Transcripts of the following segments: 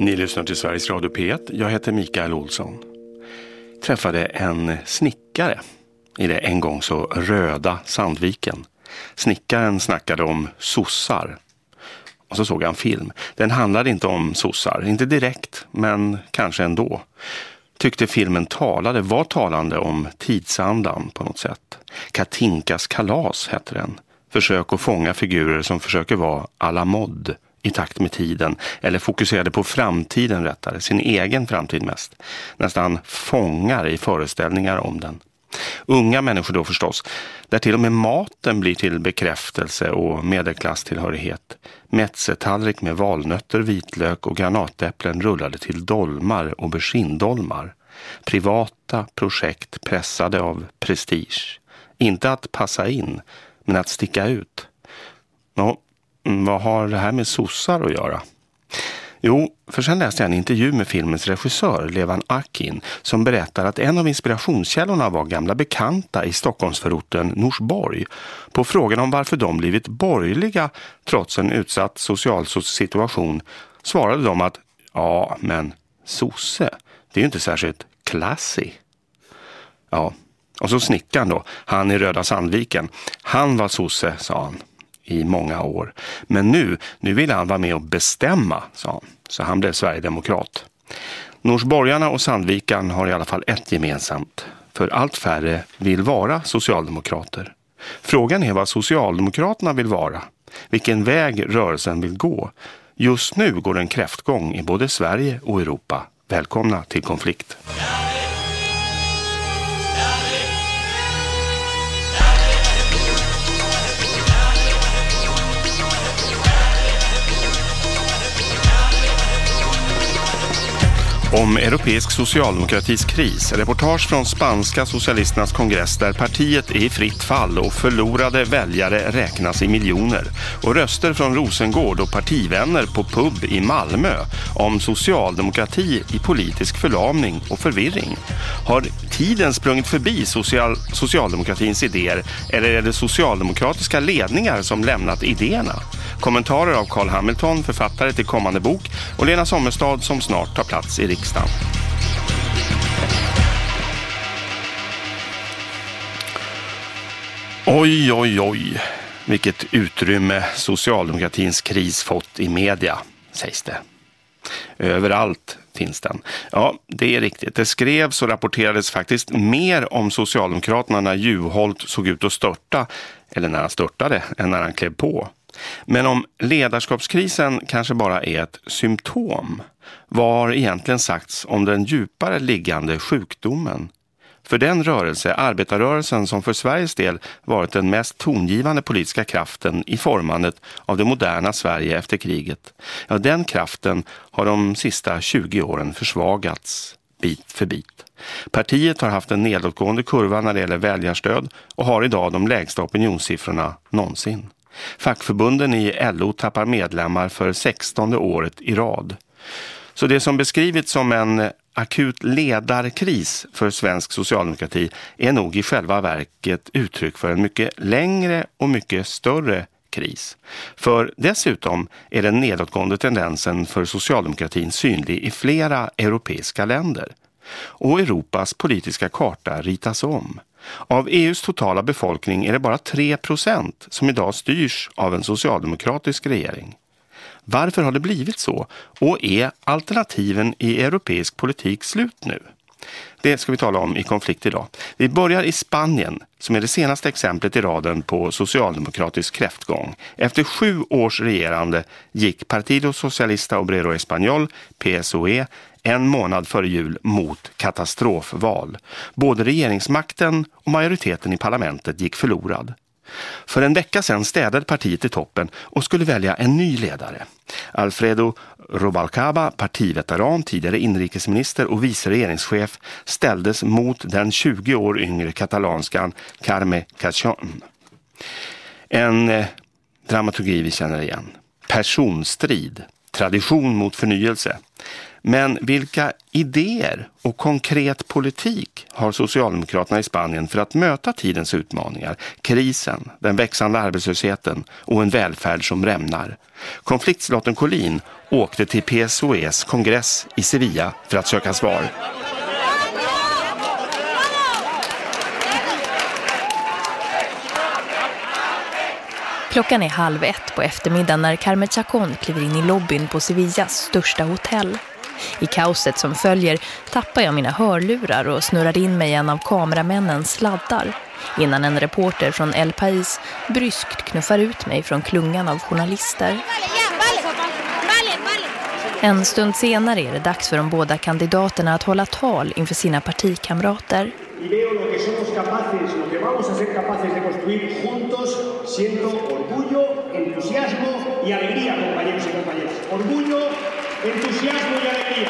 Ni lyssnar till Sveriges Radio P1. Jag heter Mikael Olsson. Träffade en snickare i det en gång så röda Sandviken. Snickaren snackade om sossar. Och så såg jag en film. Den handlade inte om sossar, inte direkt, men kanske ändå. Tyckte filmen talade, var talande om tidsandan på något sätt. Katinkas kalas hette den. Försök att fånga figurer som försöker vara alla mod i takt med tiden eller fokuserade på framtiden rättare, sin egen framtid mest. Nästan fångar i föreställningar om den. Unga människor då förstås, där till och med maten blir till bekräftelse och medelklasstillhörighet. Metzetallrik med valnötter, vitlök och granatäpplen rullade till dolmar och aubergindolmar. Privata projekt pressade av prestige. Inte att passa in, men att sticka ut. Nå, Mm, vad har det här med sossar att göra? Jo, för sen läste jag en intervju med filmens regissör Levan Akin som berättar att en av inspirationskällorna var gamla bekanta i Stockholmsförorten Norsborg. På frågan om varför de blivit borgerliga trots en utsatt social situation svarade de att ja, men sosse, det är ju inte särskilt classy. Ja, och så snickaren då, han i Röda Sandviken. Han var sosse, sa han i många år. Men nu, nu vill han vara med och bestämma, sa han. Så han blev Sverigedemokrat. Norsborgarna och Sandvikan har i alla fall ett gemensamt. För allt färre vill vara socialdemokrater. Frågan är vad Socialdemokraterna vill vara. Vilken väg rörelsen vill gå. Just nu går en kräftgång i både Sverige och Europa. Välkomna till konflikt. Om europeisk socialdemokratis kris. Reportage från spanska socialisternas kongress där partiet är i fritt fall och förlorade väljare räknas i miljoner. Och röster från Rosengård och partivänner på pub i Malmö om socialdemokrati i politisk förlamning och förvirring. Har tiden sprungit förbi social socialdemokratins idéer eller är det socialdemokratiska ledningar som lämnat idéerna? Kommentarer av Carl Hamilton, författare till kommande bok och Lena Sommerstad som snart tar plats i riksdagen. Oj, oj, oj, vilket utrymme socialdemokratins kris fått i media, sägs det. Överallt finns den. Ja, det är riktigt. Det skrevs och rapporterades faktiskt mer om Socialdemokraterna när Juholt såg ut att störta, eller när han störtade, än när han klev på. Men om ledarskapskrisen kanske bara är ett symptom, vad har egentligen sagts om den djupare liggande sjukdomen? För den rörelse, arbetarrörelsen som för Sveriges del varit den mest tongivande politiska kraften i formandet av det moderna Sverige efter kriget, ja den kraften har de sista 20 åren försvagats bit för bit. Partiet har haft en nedåtgående kurva när det gäller väljarstöd och har idag de lägsta opinionssiffrorna någonsin. Fackförbunden i LO tappar medlemmar för 16 året i rad. Så det som beskrivits som en akut ledarkris för svensk socialdemokrati är nog i själva verket uttryck för en mycket längre och mycket större kris. För dessutom är den nedåtgående tendensen för socialdemokratin synlig i flera europeiska länder. Och Europas politiska karta ritas om. Av EUs totala befolkning är det bara 3 procent som idag styrs av en socialdemokratisk regering. Varför har det blivit så? Och är alternativen i europeisk politik slut nu? Det ska vi tala om i konflikt idag. Vi börjar i Spanien som är det senaste exemplet i raden på socialdemokratisk kräftgång. Efter sju års regerande gick Partido Socialista Obrero Español, PSOE, en månad före jul mot katastrofval. Både regeringsmakten och majoriteten i parlamentet gick förlorad. För en vecka sedan städade partiet i toppen och skulle välja en ny ledare. Alfredo Robalcaba, partiveteran, tidigare inrikesminister och vice regeringschef, ställdes mot den 20 år yngre katalanskan Carme Cachon. En eh, dramaturgi vi känner igen. Personstrid. tradition mot förnyelse. Men vilka idéer och konkret politik har Socialdemokraterna i Spanien för att möta tidens utmaningar, krisen, den växande arbetslösheten och en välfärd som rämnar? Konfliktslotten Collin åkte till PSOEs kongress i Sevilla för att söka svar. Klockan är halv ett på eftermiddagen när Carmen Chacon kliver in i lobbyn på Sevillas största hotell. I kaoset som följer tappar jag mina hörlurar och snurrar in mig en av kameramännens sladdar innan en reporter från El País bryskt knuffar ut mig från klungan av journalister. En stund senare är det dags för de båda kandidaterna att hålla tal inför sina partikamrater entusiasmo y alegría,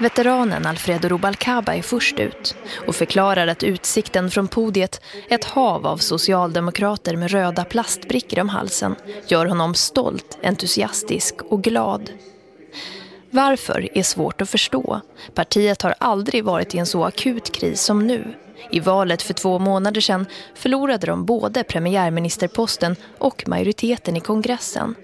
Veteranen Alfredo Rubalcaba är först ut och förklarar att utsikten från podiet, ett hav av socialdemokrater med röda plastbrickor om halsen, gör honom stolt, entusiastisk och glad. Varför är svårt att förstå. Partiet har aldrig varit i en så akut kris som nu. I valet för två månader sedan förlorade de både premiärministerposten och majoriteten i kongressen.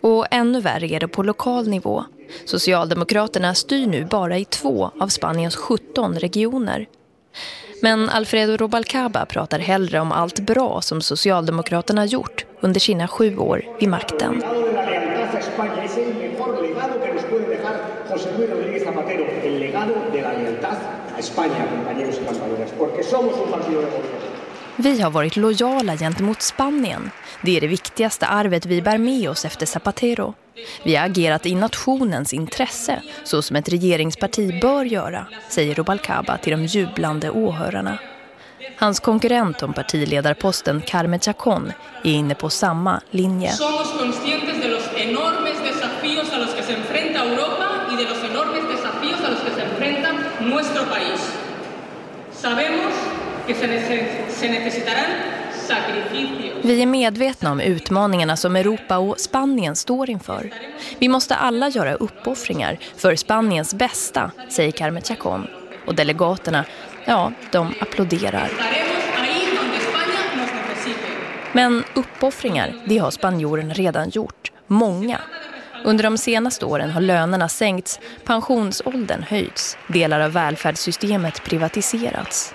Och ännu värre är det på lokal nivå. Socialdemokraterna styr nu bara i två av Spaniens 17 regioner. Men Alfredo Robalcaba pratar hellre om allt bra som Socialdemokraterna gjort under sina sju år vid makten. Vi har varit lojala gentemot Spanien. Det är det viktigaste arvet vi bär med oss efter Zapatero. Vi har agerat i nationens intresse, så som ett regeringsparti bör göra, säger Rubalcaba till de jublande åhörarna. Hans konkurrent om partiledarposten, Carmen Chacon, är inne på samma linje. De. Sabemos que se necesitarán vi är medvetna om utmaningarna som Europa och Spanien står inför. Vi måste alla göra uppoffringar för Spaniens bästa, säger Carmen Chacon. Och delegaterna, ja, de applåderar. Men uppoffringar, det har spanjoren redan gjort. Många. Under de senaste åren har lönerna sänkts, pensionsåldern höjts, delar av välfärdssystemet privatiserats.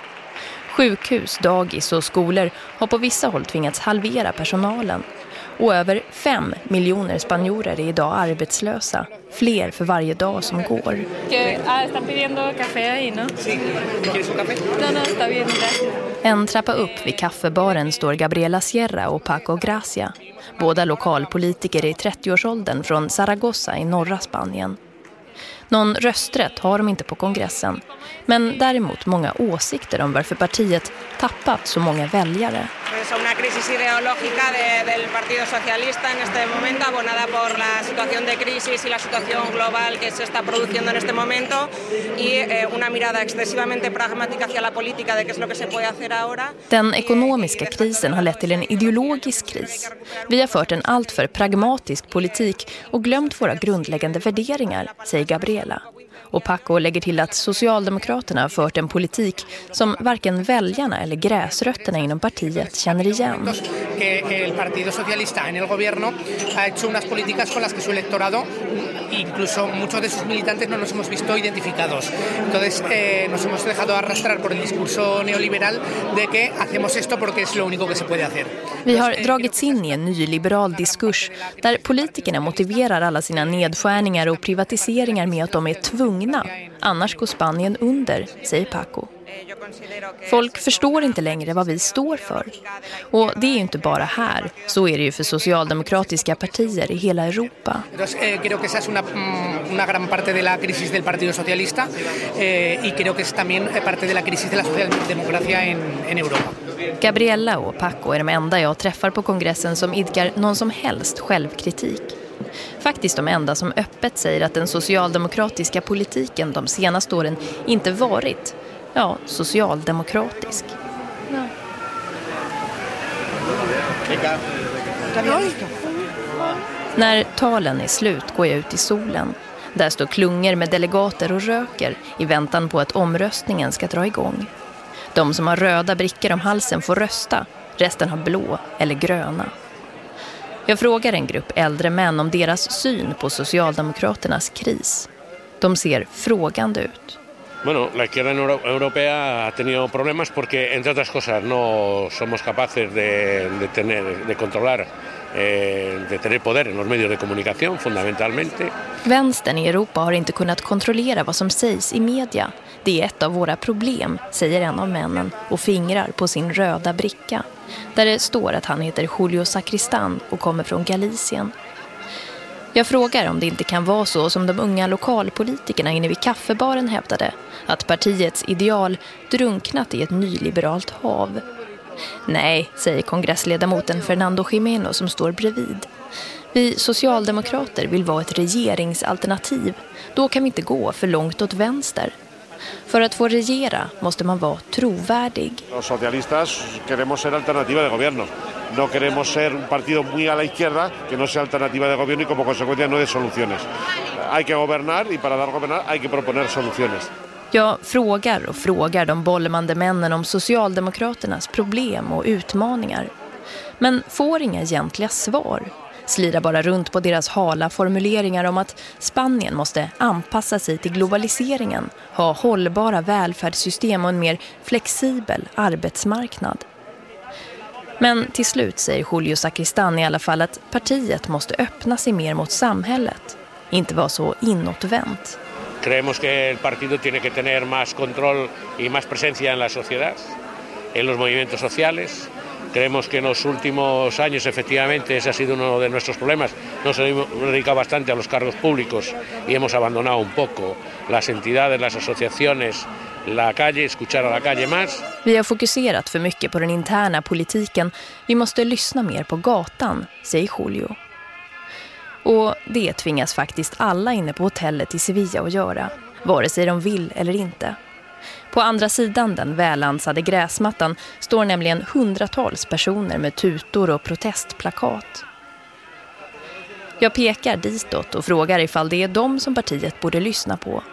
Sjukhus, dagis och skolor har på vissa håll tvingats halvera personalen. Och över fem miljoner spanjorer är idag arbetslösa. Fler för varje dag som går. En trappa upp vid kaffebaren står Gabriela Sierra och Paco Gracia. Båda lokalpolitiker i 30-årsåldern från Zaragoza i norra Spanien. Någon rösträtt har de inte på kongressen, men däremot många åsikter om varför partiet tappat så många väljare. Es una crisis ideológica de, del Partido Socialista en este momento, abonada por la situación de crisis y la situación global que se está produciendo en este momento y eh, una mirada excesivamente pragmática hacia la política de qué es lo que se puede hacer ahora. Den ekonomiska krisen har lett till en ideologisk kris. Vi har fört en alltför pragmatisk politik och glömt våra grundläggande värderingar, säger hela. Och Paco lägger till att Socialdemokraterna har fört en politik som varken väljarna eller gräsrötterna inom partiet känner igen. El Partido Socialista en el gobierno ha hecho unas políticas con las que su electorado incluso muchos de sus militantes no nos hemos visto identificados. Entonces eh, nos hemos dejado arrastrar por el discurso neoliberal de que hacemos esto porque es lo único que se puede hacer. Vi har dragits in i en nyliberal diskurs där politikerna motiverar alla sina nedskärningar och privatiseringar med att de är tvungna. Annars går Spanien under, säger Paco. Folk förstår inte längre vad vi står för. Och det är ju inte bara här. Så är det ju för socialdemokratiska partier i hela Europa. Eh, creo que esa es una, mm, una gran parte de la crisis del Partido Socialista eh, y creo que es también parte de la crisis de la socialdemocracia en, en Europa. Gabriella och Paco är de enda jag träffar på kongressen som idkar någon som helst självkritik. Faktiskt de enda som öppet säger att den socialdemokratiska politiken de senaste åren inte varit ja, socialdemokratisk. Ja. När talen är slut går jag ut i solen. Där står klungor med delegater och röker i väntan på att omröstningen ska dra igång. De som har röda brickor om halsen får rösta, resten har blå eller gröna. Jag frågar en grupp äldre män om deras syn på Socialdemokraternas kris. De ser frågande ut. Bueno, la izquierda europea ha tenido problemas porque, entre otras cosas, no somos capaces de, de, tener, de controlar Eh, de tener poder en los medios de comunicación fundamentalmente. Vänstern i Europa har inte kunnat kontrollera vad som sägs i media. Det är ett av våra problem, säger en av männen och fingrar på sin röda bricka. Där det står att han heter Julio Sacristan och kommer från Galicien. Jag frågar om det inte kan vara så som de unga lokalpolitikerna inne vid kaffebaren hävdade. Att partiets ideal drunknat i ett nyliberalt hav Nej, säger kongressledamoten Fernando Jimeno som står bredvid. Vi socialdemokrater vill vara ett regeringsalternativ. Då kan vi inte gå för långt åt vänster. För att få regera måste man vara trovärdig. Los socialistas queremos ser alternativa de gobierno. No queremos ser un partido muy a la izquierda que no sea alternativa de gobierno y como consecuencia no de soluciones. Hay que gobernar y para dar gobernar hay que proponer soluciones. Jag frågar och frågar de bollmande männen om Socialdemokraternas problem och utmaningar. Men får inga egentliga svar. Slirar bara runt på deras hala formuleringar om att Spanien måste anpassa sig till globaliseringen, ha hållbara välfärdssystem och en mer flexibel arbetsmarknad. Men till slut säger Julio Sacristan i alla fall att partiet måste öppna sig mer mot samhället, inte vara så inåtvänt. Creemos que el partido tiene que tener más control y más presencia en la sociedad, en los movimientos sociales. Creemos que en los últimos años efectivamente ese ha sido uno de nuestros problemas. Nos hemos dedicado bastante a los cargos públicos y hemos abandonado un poco las entidades, las asociaciones, la calle, escuchar a la calle más. Vi har fokuserat för mycket på den interna politiken. Vi måste lyssna mer på gatan, säger Julio. Och det tvingas faktiskt alla inne på hotellet i Sevilla att göra, vare sig de vill eller inte. På andra sidan den välansade gräsmattan står nämligen hundratals personer med tutor och protestplakat. Jag pekar ditåt och frågar ifall det är dem som partiet borde lyssna på.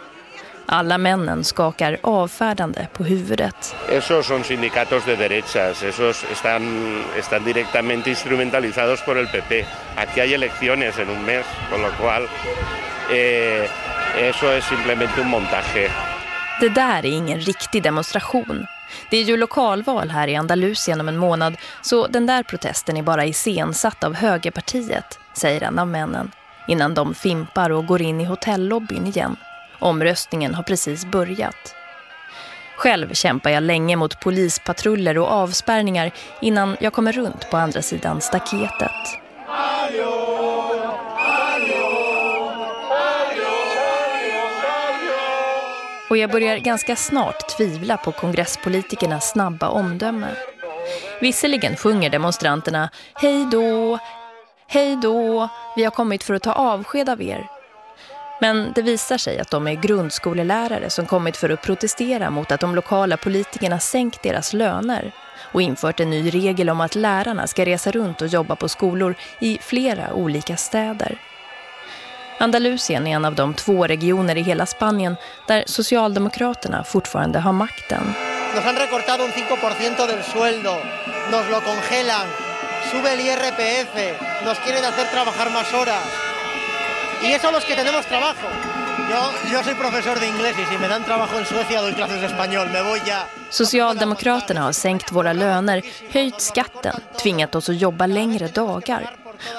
Alla männen skakar avfärdande på huvudet. Esos son sindicatos de derechas, esos están, están directamente instrumentalizados por el PP. Aquí hay elecciones en un mes, con lo cual eh, eso es simplemente un montaje. Det där är ingen riktig demonstration. Det är ju lokalval här i Andalusien om en månad så den där protesten är bara iscensatt av högerpartiet, säger en av männen, innan de fimpar och går in i hotellobbyn igen. Omröstningen har precis börjat. Själv kämpar jag länge mot polispatruller och avspärrningar innan jag kommer runt på andra sidan staketet. Och jag börjar ganska snart tvivla på kongresspolitikernas snabba omdöme. Visserligen sjunger demonstranterna Hej då, hej då, vi har kommit för att ta avsked av er. Men det visar sig att de är grundskolelärare som kommit för att protestera mot att de lokala politikerna sänkt deras löner och infört en ny regel om att lärarna ska resa runt och jobba på skolor i flera olika städer. Andalusien är en av de två regioner i hela Spanien där Socialdemokraterna fortfarande har makten. Nos han recortado un 5% del sueldo, nos lo congelan, sube el IRPF, nos quieren hacer trabajar más horas. y eso los que tenemos trabajo. Yo, yo soy profesor de inglés y si me dan trabajo en Suecia doy clases de español, me voy ya. Socialdemokraterna har sänkt våra löner, höjt skatten, tvingat oss att jobba längre dagar.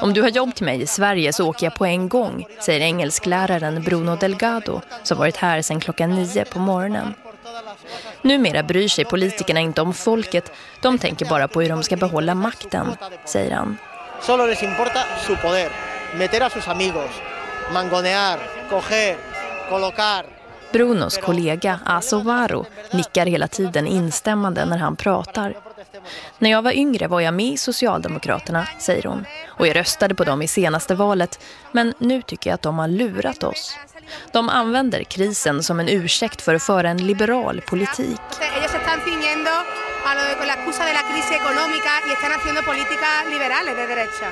Om du har jobb till mig i Sverige så åker jag på en gång, säger engelskläraren Bruno Delgado som varit här sedan klockan nio på morgonen. Numera bryr sig politikerna inte om folket, de tänker bara på hur de ska behålla makten, säger han. Solo les importa su poder, meter a sus amigos, mangonear, coger, colocar. Brunos kollega Asovaro nickar hela tiden instämmande när han pratar. När jag var yngre var jag med i Socialdemokraterna, säger hon. Och jag röstade på dem i senaste valet. Men nu tycker jag att de har lurat oss. De använder krisen som en ursäkt för att föra en liberal politik. Ellos están ciñendo a lo de, con la excusa de la crisis económica y están haciendo políticas liberales de derecha.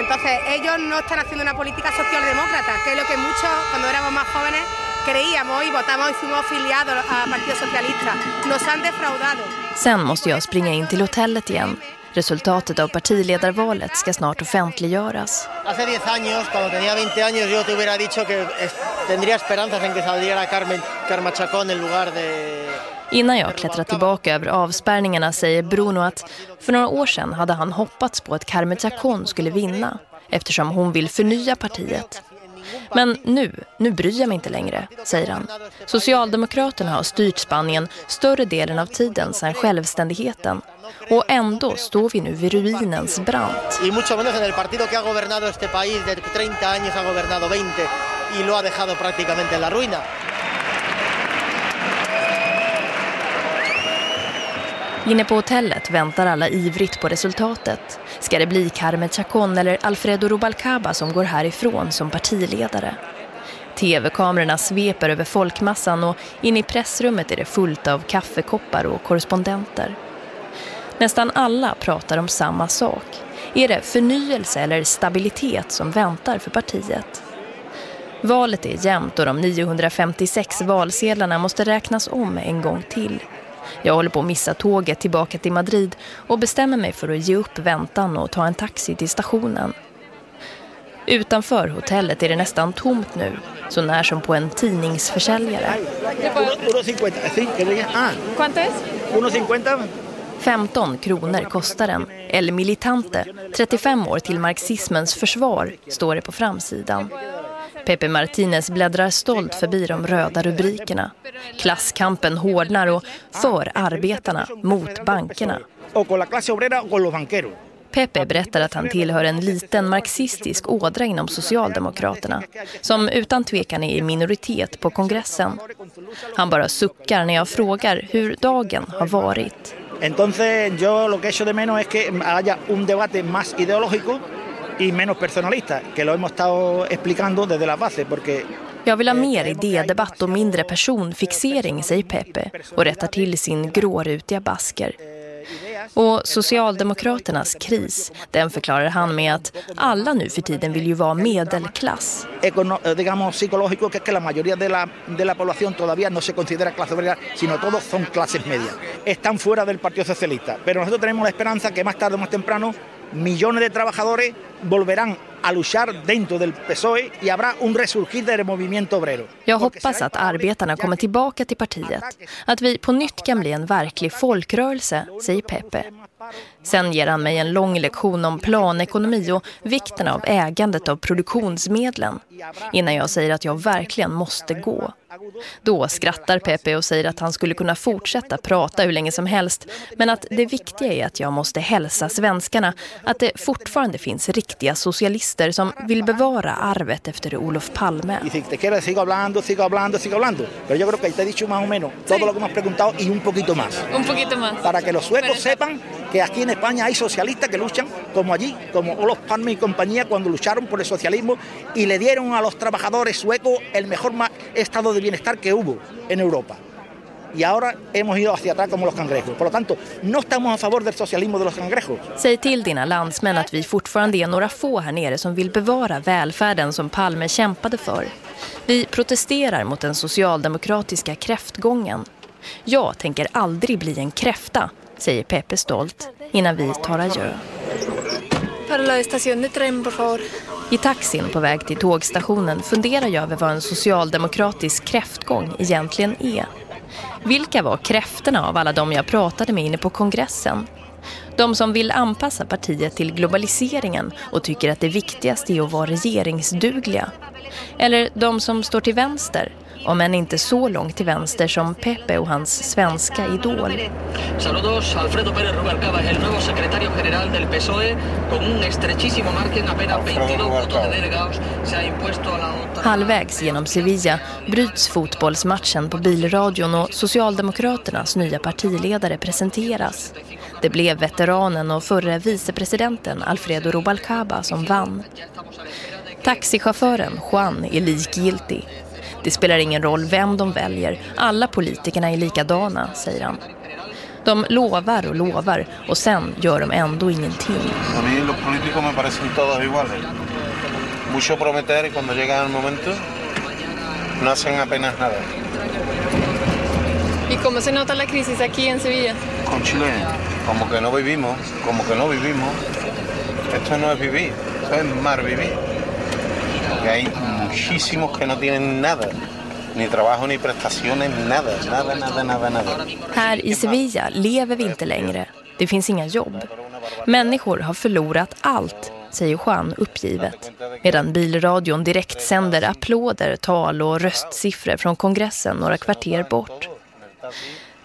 Entonces, ellos no están haciendo una política socialdemócrata, que es lo que muchos, cuando éramos más jóvenes, creíamos y votamos y fuimos afiliados al Partido Socialista. Nos han defraudado. Sen måste jag springa in till hotellet igen. Resultatet av partiledarvalet ska snart offentliggöras. Hace 10 años, cuando tenía 20 años, yo te hubiera dicho que tendría esperanzas en que saliera Carmen Chacón en lugar de Innan jag klättrar tillbaka över avspärrningarna säger Bruno att för några år sedan hade han hoppats på att Carmen Chacón skulle vinna eftersom hon vill förnya partiet. Men nu, nu bryr jag mig inte längre, säger han. Socialdemokraterna har styrt Spanien större delen av tiden sedan självständigheten. Och ändå står vi nu vid ruinens brant. Y mucho menos en el partido que ha gobernado este país de 30 años ha gobernado 20 y lo ha dejado prácticamente en la ruina. Inne på hotellet väntar alla ivrigt på resultatet. Ska det bli Carmen Chacon eller Alfredo Rubalcaba som går härifrån som partiledare? TV-kamerorna sveper över folkmassan och in i pressrummet är det fullt av kaffekoppar och korrespondenter. Nästan alla pratar om samma sak. Är det förnyelse eller stabilitet som väntar för partiet? Valet är jämnt och de 956 valsedlarna måste räknas om en gång till. Jag håller på att missa tåget tillbaka till Madrid och bestämmer mig för att ge upp väntan och ta en taxi till stationen. Utanför hotellet är det nästan tomt nu, så när som på en tidningsförsäljare. 15 kronor kostar den. El Militante, 35 år till marxismens försvar, står det på framsidan. Pepe Martinez bläddrar stolt förbi de röda rubrikerna. Klasskampen hårdnar och för arbetarna mot bankerna. Pepe berättar att han tillhör en liten marxistisk ådra inom Socialdemokraterna som utan tvekan är i minoritet på kongressen. Han bara suckar när jag frågar hur dagen har varit. Entonces yo lo que echo de menos es que haya un debate más ideológico y menos personalista, que lo hemos estado explicando desde la base, porque jag vill ha mer idédebatt och mindre personfixering, säger Pepe och rättar till sin grårutiga basker. Och Socialdemokraternas kris, den förklarar han med att alla nu för tiden vill ju vara medelklass. digamos psicológico que es que la mayoría de la, de la población todavía no se considera clase obrera, sino todos son clases medias. Están fuera del Partido Socialista, pero nosotros tenemos la esperanza que más tarde o más temprano millones de trabajadores volverán a luchar dentro del PSOE y habrá un resurgir del movimiento obrero. Jag hoppas att arbetarna kommer tillbaka till partiet. Att vi på nytt kan bli en verklig folkrörelse, säger Pepe. Sen ger han mig en lång lektion om planekonomi och vikten av ägandet av produktionsmedlen innan jag säger att jag verkligen måste gå. Då skrattar Pepe och säger att han skulle kunna fortsätta prata hur länge som helst men att det viktiga är att jag måste hälsa svenskarna att det fortfarande finns riktiga socialister som vill bevara arvet efter Olof Palme. Un poquito más. Un poquito más. Para que los suecos sepan que aquí en España hay socialistas que luchan como allí, como Olof Palme y compañía cuando lucharon por el socialismo y le dieron a los trabajadores suecos el mejor estado de bienestar que hubo en Europa. Y ahora hemos ido hacia atrás como los cangrejos. Por lo tanto, no estamos a favor del socialismo de los cangrejos. Säg till dina landsmän att vi fortfarande är några få här nere som vill bevara välfärden som Palme kämpade för. Vi protesterar mot den socialdemokratiska kräftgången. Jag tänker aldrig bli en kräfta, säger Pepe stolt innan vi tar adjö. I taxin på väg till tågstationen funderar jag över vad en socialdemokratisk kräftgång egentligen är. Vilka var kräfterna av alla de jag pratade med inne på kongressen? De som vill anpassa partiet till globaliseringen och tycker att det viktigaste är att vara regeringsdugliga. Eller de som står till vänster om än inte så långt till vänster som Pepe och hans svenska idol. Saludos, Alfredo Pérez Rubalcaba, el nuevo secretario general del PSOE, con un estrechísimo margen, apenas 22 votos de delegados, se ha impuesto a la. Halvvägs genom Sevilla bryts fotbollsmatchen på bilradion och Socialdemokraternas nya partiledare presenteras. Det blev veteranen och förre vicepresidenten Alfredo Rubalcaba som vann. Taxichauffören Juan är likgiltig. Det spelar ingen roll vem de väljer. Alla politikerna är likadana, säger han. De lovar och lovar och sen gör de ändå ingenting. A mí los políticos me parecen todos iguales. Mucho prometer y cuando llega el momento no hacen apenas nada. ¿Y cómo se nota la crisis aquí en Sevilla? Con Chile, como que no vivimos, como que no vivimos. Esto no es vivir, esto es mal vivir. Porque hay muchísimos que no tienen nada. Ni trabajo, ni prestaciones, nada, nada, nada, nada, nada. Här i Sevilla lever vi inte längre. Det finns inga jobb. Människor har förlorat allt, säger Juan uppgivet. Medan bilradion direkt sänder applåder, tal och röstsiffror från kongressen några kvarter bort.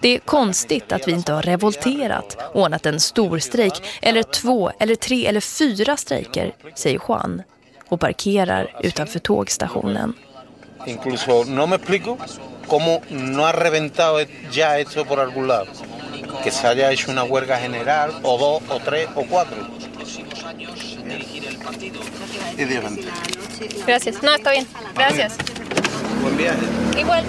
Det är konstigt att vi inte har revolterat, ordnat en stor strejk eller två eller tre eller fyra strejker, säger Juan och parkerar utanför tågstationen. Incluso no me explico cómo no ha reventado ya esto por algún lado. Que se haya hecho una huelga general, o dos, o tres, o cuatro. Y Dios bendiga. Gracias. No, está bien. Gracias. Buen viaje. Igual.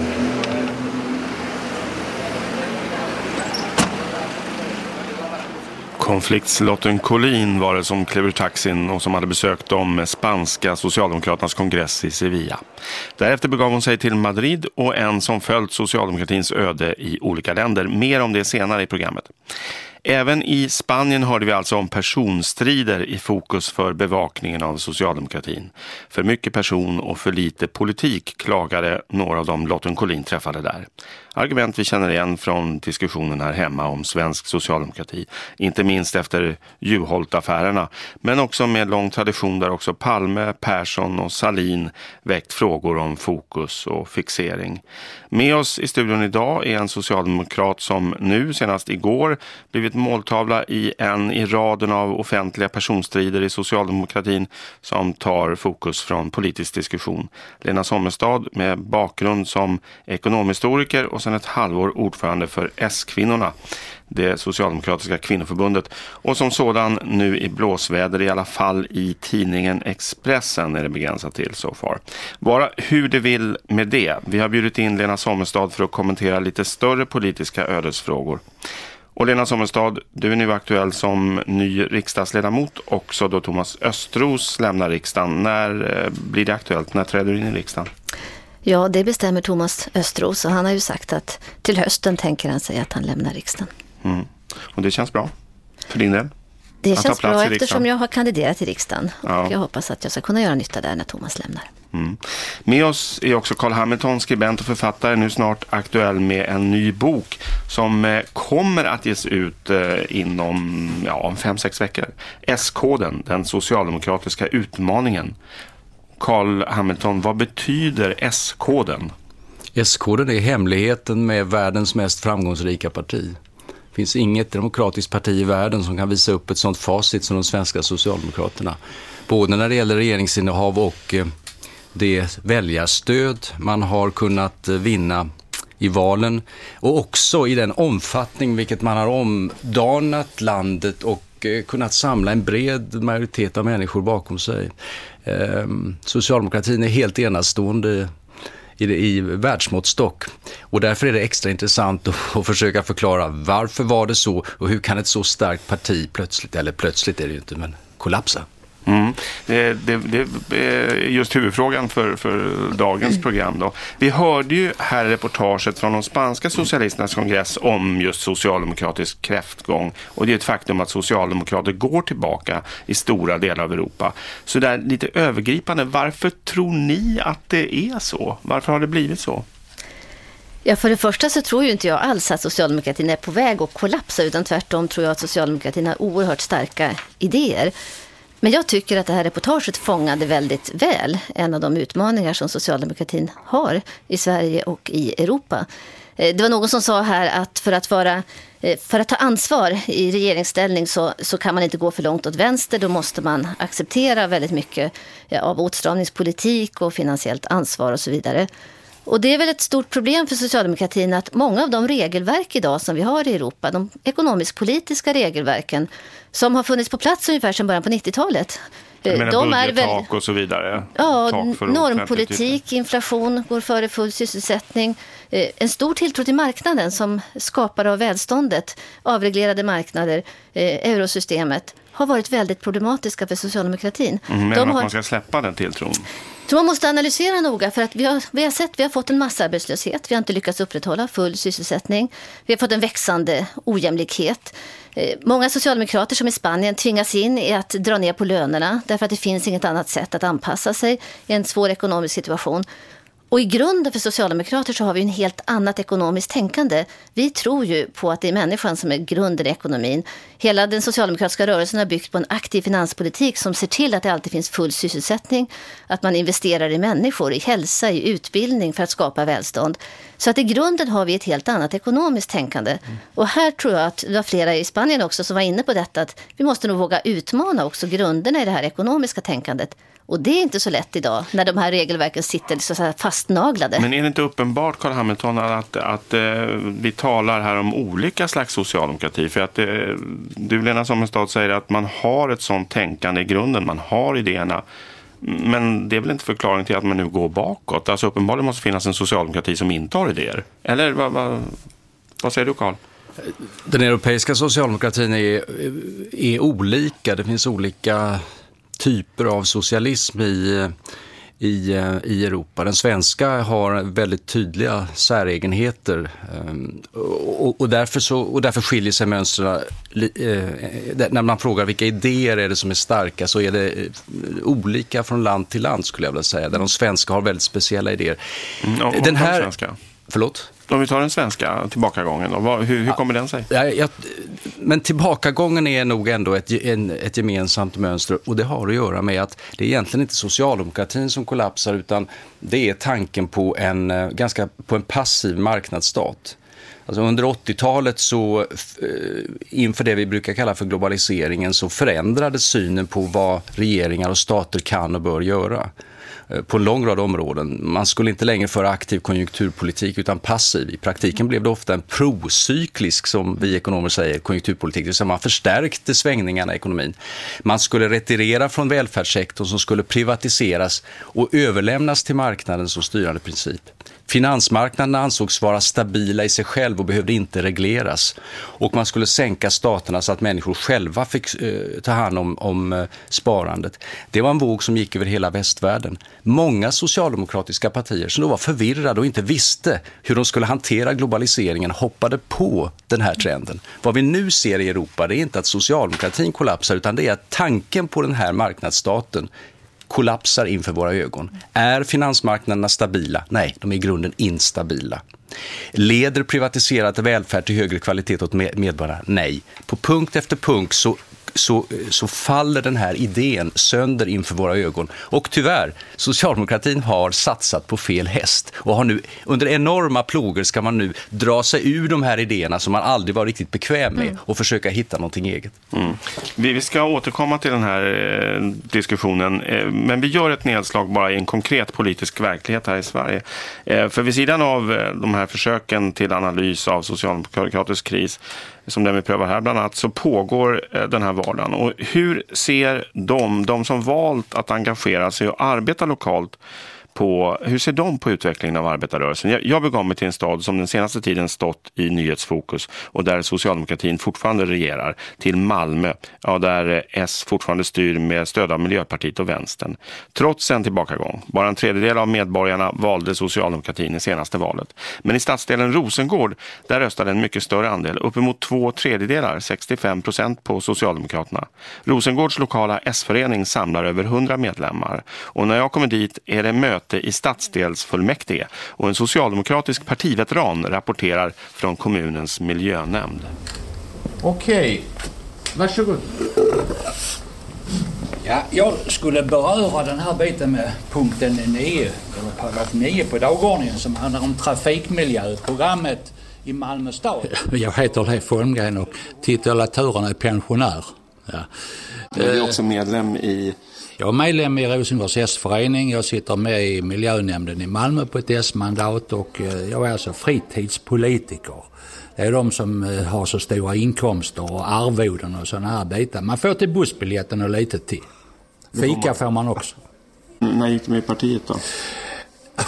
Konfliktslotten Collin var det som klev ur taxin och som hade besökt de spanska socialdemokraternas kongress i Sevilla. Därefter begav hon sig till Madrid och en som följt socialdemokratins öde i olika länder. Mer om det senare i programmet. Även i Spanien hörde vi alltså om personstrider i fokus för bevakningen av socialdemokratin. För mycket person och för lite politik klagade några av de Lotten Collin träffade där. Argument vi känner igen från diskussionen här hemma om svensk socialdemokrati. Inte minst efter Juholt-affärerna, men också med lång tradition där också Palme, Persson och Salin väckt frågor om fokus och fixering. Med oss i studion idag är en socialdemokrat som nu, senast igår, blivit måltavla i en i raden av offentliga personstrider i socialdemokratin som tar fokus från politisk diskussion. Lena Sommerstad med bakgrund som ekonomhistoriker och sedan ett halvår ordförande för S-kvinnorna, det socialdemokratiska kvinnoförbundet. Och som sådan nu i blåsväder, i alla fall i tidningen Expressen är det begränsat till så far. Bara hur det vill med det. Vi har bjudit in Lena Sommerstad för att kommentera lite större politiska ödesfrågor. Och Lena Sommerstad, du är nu aktuell som ny riksdagsledamot också då Thomas Östros lämnar riksdagen. När eh, blir det aktuellt? När träder du in i riksdagen? Ja, det bestämmer Thomas Östros och han har ju sagt att till hösten tänker han sig att han lämnar riksdagen. Mm. Och det känns bra för din del? Det känns bra eftersom jag har kandiderat till riksdagen och ja. jag hoppas att jag ska kunna göra nytta där när Thomas lämnar. Mm. Med oss är också Carl Hamilton, skribent och författare, nu snart aktuell med en ny bok som eh, kommer att ges ut eh, inom ja, om fem, sex veckor. S-koden, den socialdemokratiska utmaningen. Carl Hamilton, vad betyder S-koden? S-koden är hemligheten med världens mest framgångsrika parti. Det finns inget demokratiskt parti i världen som kan visa upp ett sånt facit som de svenska socialdemokraterna. Både när det gäller regeringsinnehav och eh, det väljarstöd man har kunnat eh, vinna i valen och också i den omfattning vilket man har omdanat landet och eh, kunnat samla en bred majoritet av människor bakom sig. Ehm, socialdemokratin är helt enastående i, i världsmåttstock. Och därför är det extra intressant att, att, försöka förklara varför var det så och hur kan ett så starkt parti plötsligt, eller plötsligt är det ju inte, men kollapsa. Mm. Det, det, det, är just huvudfrågan för, för dagens program. Då. Vi hörde ju här reportaget från de spanska socialisternas kongress om just socialdemokratisk kräftgång. Och det är ett faktum att socialdemokrater går tillbaka i stora delar av Europa. Så där lite övergripande, varför tror ni att det är så? Varför har det blivit så? Ja, för det första så tror ju inte jag alls att socialdemokratin är på väg att kollapsa, utan tvärtom tror jag att socialdemokratin har oerhört starka idéer. Men jag tycker att det här reportaget fångade väldigt väl en av de utmaningar som socialdemokratin har i Sverige och i Europa. Eh, det var någon som sa här att för att, vara, eh, för att ta ansvar i regeringsställning så, så kan man inte gå för långt åt vänster. Då måste man acceptera väldigt mycket av åtstramningspolitik och finansiellt ansvar och så vidare. Och det är väl ett stort problem för socialdemokratin att många av de regelverk idag som vi har i Europa, de ekonomisk-politiska regelverken som har funnits på plats ungefär sedan början på 90-talet, Jag menar de budgettak är väl... och så vidare? Ja, normpolitik, inflation går före full sysselsättning. Eh, en stor tilltro till marknaden som skapare av välståndet, avreglerade marknader, eh, eurosystemet har varit väldigt problematiska för socialdemokratin. Mm, men de att man ska släppa den tilltron? Så man måste analysera noga för att vi har, vi har sett vi har fått en massarbetslöshet. Vi har inte lyckats upprätthålla full sysselsättning. Vi har fått en växande ojämlikhet. Eh, många socialdemokrater som i Spanien tvingas in i att dra ner på lönerna därför att det finns inget annat sätt att anpassa sig i en svår ekonomisk situation. Och i grunden för socialdemokrater så har vi en helt annat ekonomiskt tänkande. Vi tror ju på att det är människan som är grunden i ekonomin. Hela den socialdemokratiska rörelsen har byggt på en aktiv finanspolitik som ser till att det alltid finns full sysselsättning, att man investerar i människor, i hälsa, i utbildning för att skapa välstånd. Så att i grunden har vi ett helt annat ekonomiskt tänkande. Mm. Och här tror jag att det var flera i Spanien också som var inne på detta, att vi måste nog våga utmana också grunderna i det här ekonomiska tänkandet och det är inte så lätt idag när de här regelverken sitter så att fastnaglade. Men är det inte uppenbart, Carl Hamilton, att, att eh, vi talar här om olika slags socialdemokrati? För att eh, du, Lena Sommerstad, säger att man har ett sånt tänkande i grunden, man har idéerna. Men det är väl inte förklaring till att man nu går bakåt? Alltså uppenbarligen måste finnas en socialdemokrati som inte har idéer. Eller vad, vad, vad säger du, Carl? Den europeiska socialdemokratin är, är olika. Det finns olika typer av socialism i, i, i Europa. Den svenska har väldigt tydliga säregenheter ehm, och, och, därför, så, och därför skiljer sig mönstren. Eh, när man frågar vilka idéer är det som är starka så är det eh, olika från land till land skulle jag vilja säga. Där de svenska har väldigt speciella idéer. Mm, den här, svenska. Förlåt? Om vi tar den svenska tillbakagången, då, hur, hur kommer den sig? Ja, jag, men tillbakagången är nog ändå ett, en, ett gemensamt mönster och det har att göra med att det är egentligen inte socialdemokratin som kollapsar utan det är tanken på en, eh, ganska, på en passiv marknadsstat. Alltså under 80-talet så, eh, inför det vi brukar kalla för globaliseringen, så förändrades synen på vad regeringar och stater kan och bör göra. Eh, på en lång rad områden. Man skulle inte längre föra aktiv konjunkturpolitik utan passiv. I praktiken blev det ofta en procyklisk, som vi ekonomer säger, konjunkturpolitik. Det vill säga man förstärkte svängningarna i ekonomin. Man skulle retirera från välfärdssektorn som skulle privatiseras och överlämnas till marknaden som styrande princip. Finansmarknaderna ansågs vara stabila i sig själv och behövde inte regleras. Och man skulle sänka staterna så att människor själva fick eh, ta hand om, om eh, sparandet. Det var en våg som gick över hela västvärlden. Många socialdemokratiska partier som då var förvirrade och inte visste hur de skulle hantera globaliseringen hoppade på den här trenden. Vad vi nu ser i Europa det är inte att socialdemokratin kollapsar utan det är att tanken på den här marknadsstaten kollapsar inför våra ögon. Är finansmarknaderna stabila? Nej, de är i grunden instabila. Leder privatiserad välfärd till högre kvalitet åt medborgarna? Nej. På punkt efter punkt så så, så faller den här idén sönder inför våra ögon. Och tyvärr, socialdemokratin har satsat på fel häst och har nu under enorma ploger ska man nu dra sig ur de här idéerna som man aldrig var riktigt bekväm med mm. och försöka hitta någonting eget. Mm. Vi, vi, ska återkomma till den här eh, diskussionen, eh, men vi gör ett nedslag bara i en konkret politisk verklighet här i Sverige. Eh, för vid sidan av eh, de här försöken till analys av socialdemokratisk kris som den vi prövar här bland annat, så pågår eh, den här vardagen. Och hur ser de, de som valt att engagera sig och arbeta lokalt på, hur ser de på utvecklingen av arbetarrörelsen? Jag, jag begav mig till en stad som den senaste tiden stått i nyhetsfokus och där socialdemokratin fortfarande regerar, till Malmö, ja, där eh, S fortfarande styr med stöd av Miljöpartiet och Vänstern. Trots en tillbakagång, bara en tredjedel av medborgarna valde socialdemokratin i senaste valet. Men i stadsdelen Rosengård, där röstade en mycket större andel, uppemot två tredjedelar, 65 procent på Socialdemokraterna. Rosengårds lokala S-förening samlar över 100 medlemmar och när jag kommer dit är det möte möte i stadsdelsfullmäktige och en socialdemokratisk partiveteran rapporterar från kommunens miljönämnd. Okej, varsågod. Ja, jag skulle beröra den här biten med punkten 9, eller paragraf 9 på dagordningen som handlar om trafikmiljöprogrammet i Malmö stad. Jag heter Leif Holmgren och titulaturen är pensionär. Ja. Du är också medlem i jag är medlem i Rosengårds S-förening. Jag sitter med i miljönämnden i Malmö på ett S-mandat och eh, jag är alltså fritidspolitiker. Det är de som eh, har så stora inkomster och arvoden och sådana här bitar. Man får till bussbiljetten och lite till. Fika får man också. När gick du med i partiet då?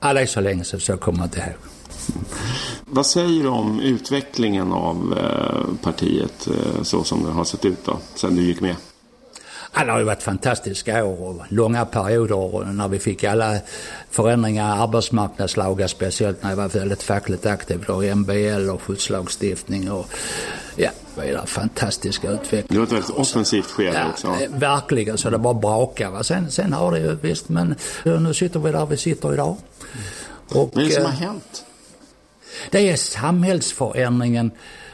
Ja, det är så länge sedan så jag kommer inte ihåg. Vad säger du om utvecklingen av eh, partiet så som det har sett ut då, sen du gick med? Det har ju varit fantastiska år och långa perioder när vi fick alla förändringar arbetsmarknadslagar, speciellt när jag var väldigt fackligt aktiv då, MBL och skyddslagstiftning och ja, det var en fantastisk utveckling. Det var ett väldigt offensivt skede ja, också. Verkligen, så det bara brakade. Sen, sen har det ju visst, men nu sitter vi där vi sitter idag. Och, Vad är det som har hänt? Det är samhällsförändringen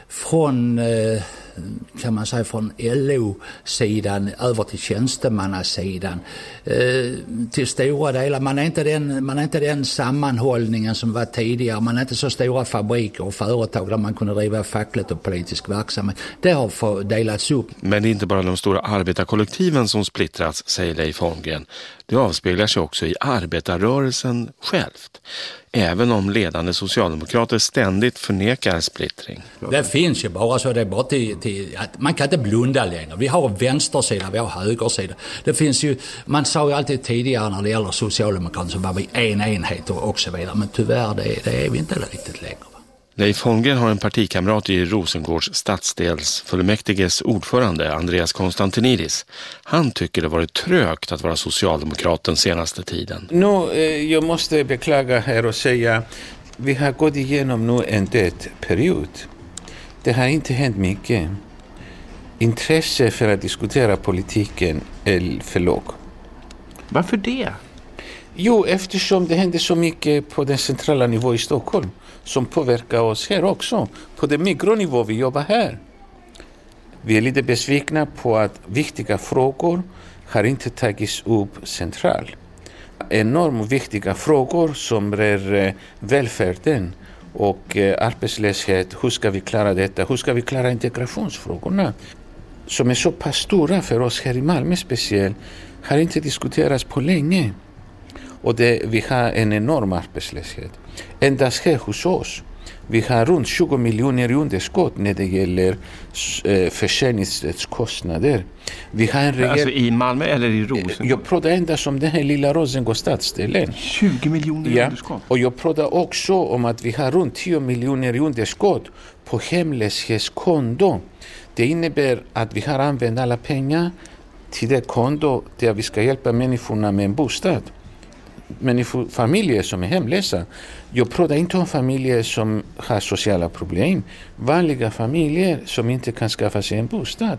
från eh, kan man säga från LO-sidan över till tjänstemannasidan eh, till stora delar. Man är, inte den, man är inte den sammanhållningen som var tidigare. Man är inte så stora fabriker och företag där man kunde driva fackligt och politisk verksamhet. Det har delats upp. Men det är inte bara de stora arbetarkollektiven som splittrats, säger Leif Holmgren. Det avspeglar sig också i arbetarrörelsen självt även om ledande socialdemokrater ständigt förnekar splittring. Det finns ju bara så, det är bara till, till att man kan inte blunda längre. Vi har vänstersida, vi har högersida. Det finns ju, man sa ju alltid tidigare när det gäller Socialdemokraterna så var vi en enhet och, och så vidare. Men tyvärr, det, det är vi inte riktigt längre. Leif Holmgren har en partikamrat i Rosengårds stadsdelsfullmäktiges ordförande Andreas Konstantinidis. Han tycker det varit trögt att vara socialdemokrat den senaste tiden. Nu, eh, jag måste beklaga här och säga vi har gått igenom nu en död period. Det har inte hänt mycket. Intresse för att diskutera politiken är för låg. Varför det? Jo, eftersom det händer så mycket på den centrala nivån i Stockholm som påverkar oss här också. På den mikronivå vi jobbar här. Vi är lite besvikna på att viktiga frågor har inte tagits upp centralt. Enormt viktiga frågor som rör eh, välfärden och eh, arbetslöshet. Hur ska vi klara detta? Hur ska vi klara integrationsfrågorna? Som är så pass stora för oss här i Malmö speciellt har inte diskuterats på länge. Och det, vi har en enorm arbetslöshet. Endast här hos oss vi har runt 20 miljoner i underskott när det gäller eh, försäljningskostnader. Vi har en rejäl... Alltså i Malmö eller i Rosengård? Jag pratar endast om den här lilla Rosengård stadsdelen. 20 miljoner i ja. underskott? Och jag pratar också om att vi har runt 10 miljoner i underskott på hemlöshetskonto. Det innebär att vi har använt alla pengar till det konto där vi ska hjälpa människorna med en bostad människor, familjer som är hemlösa. Jag pratar inte om familjer som har sociala problem. Vanliga familjer som inte kan skaffa sig en bostad.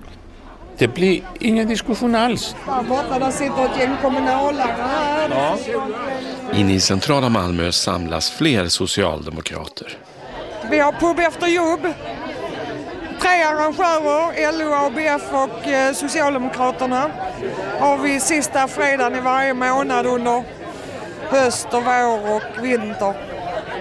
Det blir ingen diskussion alls. Där borta där sitter ett gäng kommunalare Ja. Inne i centrala Malmö samlas fler socialdemokrater. Vi har pub efter jobb. Tre arrangörer, LO, ABF och eh, Socialdemokraterna har vi sista fredagen i varje månad under höst och vår och vinter.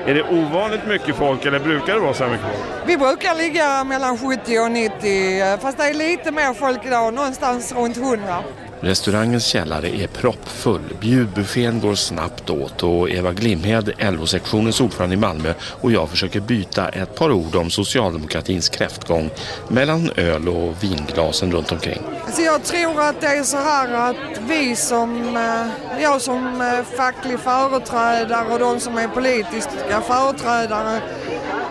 Är det ovanligt mycket folk eller brukar det vara så här mycket folk? Vi brukar ligga mellan 70 och 90 fast det är lite mer folk idag, någonstans runt 100. Restaurangens källare är proppfull. Bjudbuffén går snabbt åt och Eva Glimhed, LO-sektionens ordförande i Malmö och jag försöker byta ett par ord om socialdemokratins kräftgång mellan öl och vinglasen runt omkring. Alltså jag tror att det är så här att vi som, eh, jag som eh, facklig företrädare och de som är politiska företrädare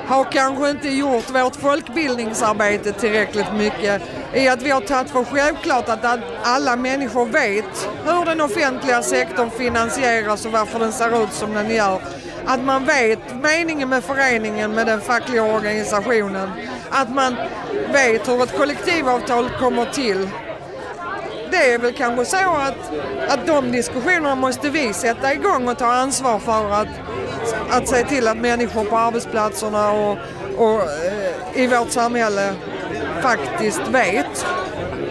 har kanske inte gjort vårt folkbildningsarbete tillräckligt mycket i att vi har tagit för självklart att alla människor vet hur den offentliga sektorn finansieras och varför den ser ut som den gör. Att man vet meningen med föreningen, med den fackliga organisationen. Att man vet hur ett kollektivavtal kommer till. Det är väl kanske så att, att de diskussionerna måste vi sätta igång och ta ansvar för att, att se till att människor på arbetsplatserna och, och eh, i vårt samhälle faktiskt vet.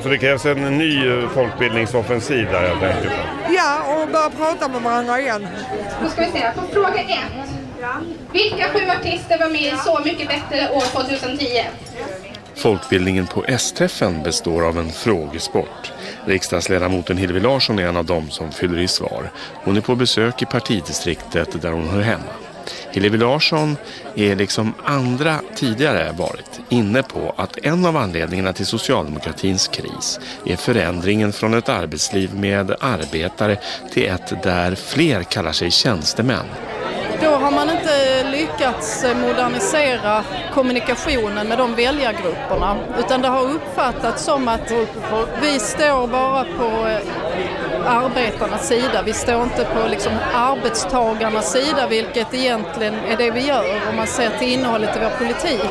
Så det krävs en ny folkbildningsoffensiv där helt enkelt? Ja, och börja prata med varandra igen. Då ska vi se, på fråga ett. Vilka sju artister var med i Så mycket bättre år 2010? Folkbildningen på S-träffen består av en frågesport. Riksdagsledamoten Hillevi Larsson är en av dem som fyller i svar. Hon är på besök i partidistriktet där hon hör hemma. Hillevi Larsson är liksom andra tidigare varit inne på att en av anledningarna till socialdemokratins kris är förändringen från ett arbetsliv med arbetare till ett där fler kallar sig tjänstemän. Då har man inte lyckats modernisera kommunikationen med de väljargrupperna utan det har uppfattats som att vi står bara på arbetarnas sida. Vi står inte på liksom arbetstagarnas sida vilket egentligen är det vi gör om man ser till innehållet i vår politik.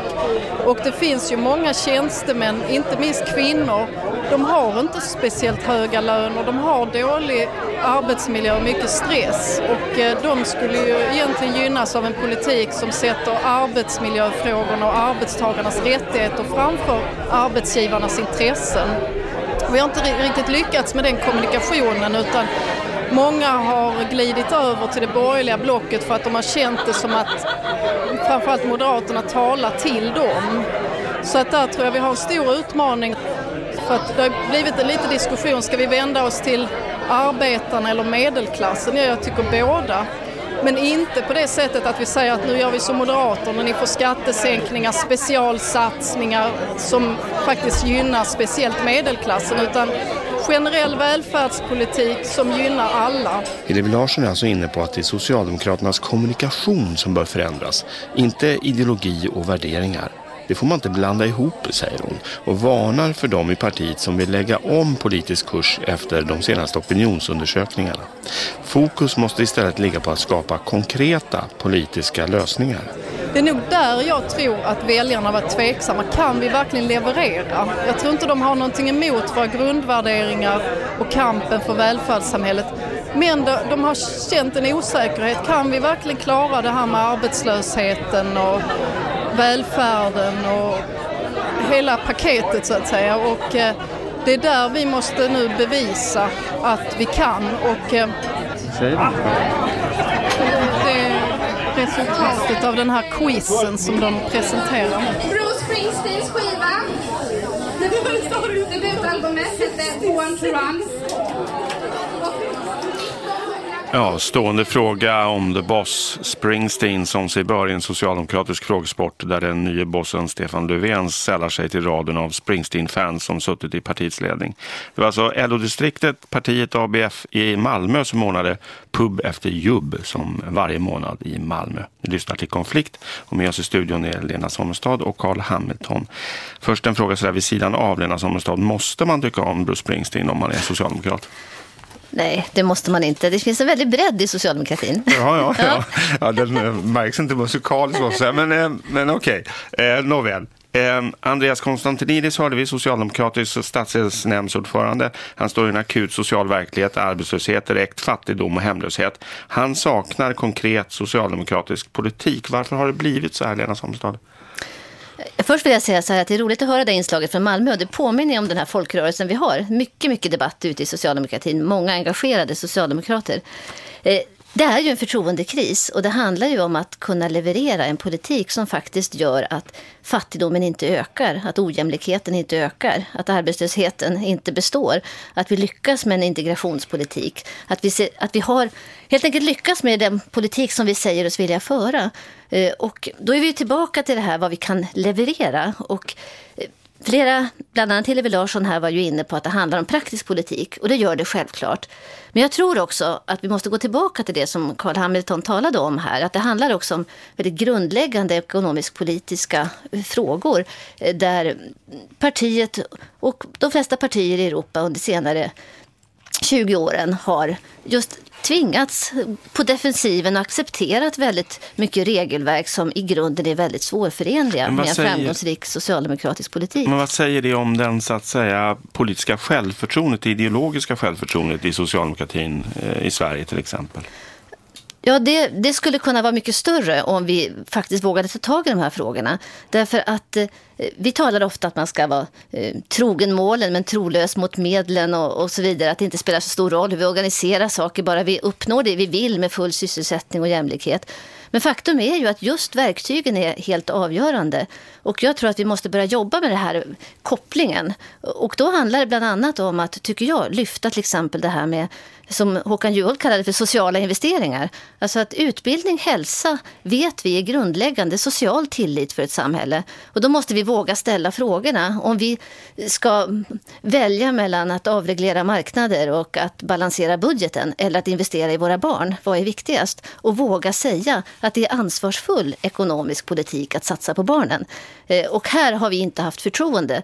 Och det finns ju många tjänstemän, inte minst kvinnor, de har inte speciellt höga löner, de har dålig arbetsmiljö och mycket stress och eh, de skulle ju egentligen gynnas av en politik som sätter arbetsmiljöfrågorna och arbetstagarnas rättigheter framför arbetsgivarnas intressen. Vi har inte riktigt lyckats med den kommunikationen utan många har glidit över till det borgerliga blocket för att de har känt det som att framförallt Moderaterna talar till dem. Så att där tror jag vi har en stor utmaning. För att det har blivit en liten diskussion, ska vi vända oss till arbetarna eller medelklassen? Ja, jag tycker båda. Men inte på det sättet att vi säger att nu gör vi som Moderaterna, ni får skattesänkningar, specialsatsningar som faktiskt gynnar speciellt medelklassen utan generell välfärdspolitik som gynnar alla. Hillevi Larsson är alltså inne på att det är Socialdemokraternas kommunikation som bör förändras, inte ideologi och värderingar. Det får man inte blanda ihop, säger hon och varnar för dem i partiet som vill lägga om politisk kurs efter de senaste opinionsundersökningarna. Fokus måste istället ligga på att skapa konkreta politiska lösningar. Det är nog där jag tror att väljarna var tveksamma. Kan vi verkligen leverera? Jag tror inte de har någonting emot våra grundvärderingar och kampen för välfärdssamhället. Men de har känt en osäkerhet. Kan vi verkligen klara det här med arbetslösheten och välfärden och hela paketet så att säga. Och eh, det är där vi måste nu bevisa att vi kan. Och, eh, det. resultatet av den här quizen som de presenterar. Bruce Springsteens skiva. Debutalbumet heter Born to Run. Ja, stående fråga om The Boss Springsteen som sig bör i en socialdemokratisk frågesport där den nya bossen Stefan Löfven sällar sig till raden av Springsteen-fans som suttit i partiets ledning. Det var alltså LO-distriktet, partiet ABF i Malmö som ordnade pub efter jubb som varje månad i Malmö. Vi lyssnar till Konflikt och med oss i studion är Lena Sommerstad och Carl Hamilton. Först en fråga sådär vid sidan av Lena Sommerstad. Måste man tycka om Bruce Springsteen om man är socialdemokrat? Nej, det måste man inte. Det finns en väldig bredd i socialdemokratin. Ja, ja, ja. ja den eh, märks inte musikaliskt, säga. Men, eh, men okej, eh, nåväl. Eh, Andreas Konstantinidis hörde vi, socialdemokratisk stadsdelsnämndsordförande. Han står i en akut social verklighet, arbetslöshet, direkt fattigdom och hemlöshet. Han saknar konkret socialdemokratisk politik. Varför har det blivit så här, Lena Sommerstad? Först vill jag säga så här att det är roligt att höra det inslaget från Malmö och det påminner om den här folkrörelsen vi har. Mycket, mycket debatt ute i socialdemokratin, många engagerade socialdemokrater. Eh, det är ju en förtroendekris och det handlar ju om att kunna leverera en politik som faktiskt gör att fattigdomen inte ökar, att ojämlikheten inte ökar, att arbetslösheten inte består, att vi lyckas med en integrationspolitik, att vi, ser, att vi har helt enkelt lyckas med den politik som vi säger oss vilja föra. Eh, och då är vi tillbaka till det här vad vi kan leverera. Och Flera, bland annat Hillevi Larsson här var ju inne på att det handlar om praktisk politik och det gör det självklart. Men jag tror också att vi måste gå tillbaka till det som Carl Hamilton talade om här, att det handlar också om väldigt grundläggande ekonomisk-politiska frågor eh, där partiet och de flesta partier i Europa under senare 20 åren har just tvingats på defensiven och accepterat väldigt mycket regelverk som i grunden är väldigt svårförenliga med en säger... framgångsrik socialdemokratisk politik. Men vad säger det om den så att säga politiska självförtroendet, det ideologiska självförtroendet i socialdemokratin eh, i Sverige till exempel? Ja, det, det, skulle kunna vara mycket större om vi faktiskt vågade ta tag i de här frågorna. Därför att eh, vi talar ofta att man ska vara eh, trogen målen men trolös mot medlen och, och, så vidare. Att det inte spelar så stor roll hur vi organiserar saker, bara vi uppnår det vi vill med full sysselsättning och jämlikhet. Men faktum är ju att just verktygen är helt avgörande. Och jag tror att vi måste börja jobba med den här kopplingen. Och då handlar det bland annat om att, tycker jag, lyfta till exempel det här med som Håkan Juholt kallade för sociala investeringar. Alltså att utbildning, hälsa vet vi är grundläggande social tillit för ett samhälle. Och då måste vi våga ställa frågorna. Om vi ska välja mellan att avreglera marknader och att balansera budgeten eller att investera i våra barn, vad är viktigast? Och våga säga att det är ansvarsfull ekonomisk politik att satsa på barnen. Eh, och här har vi inte haft förtroende.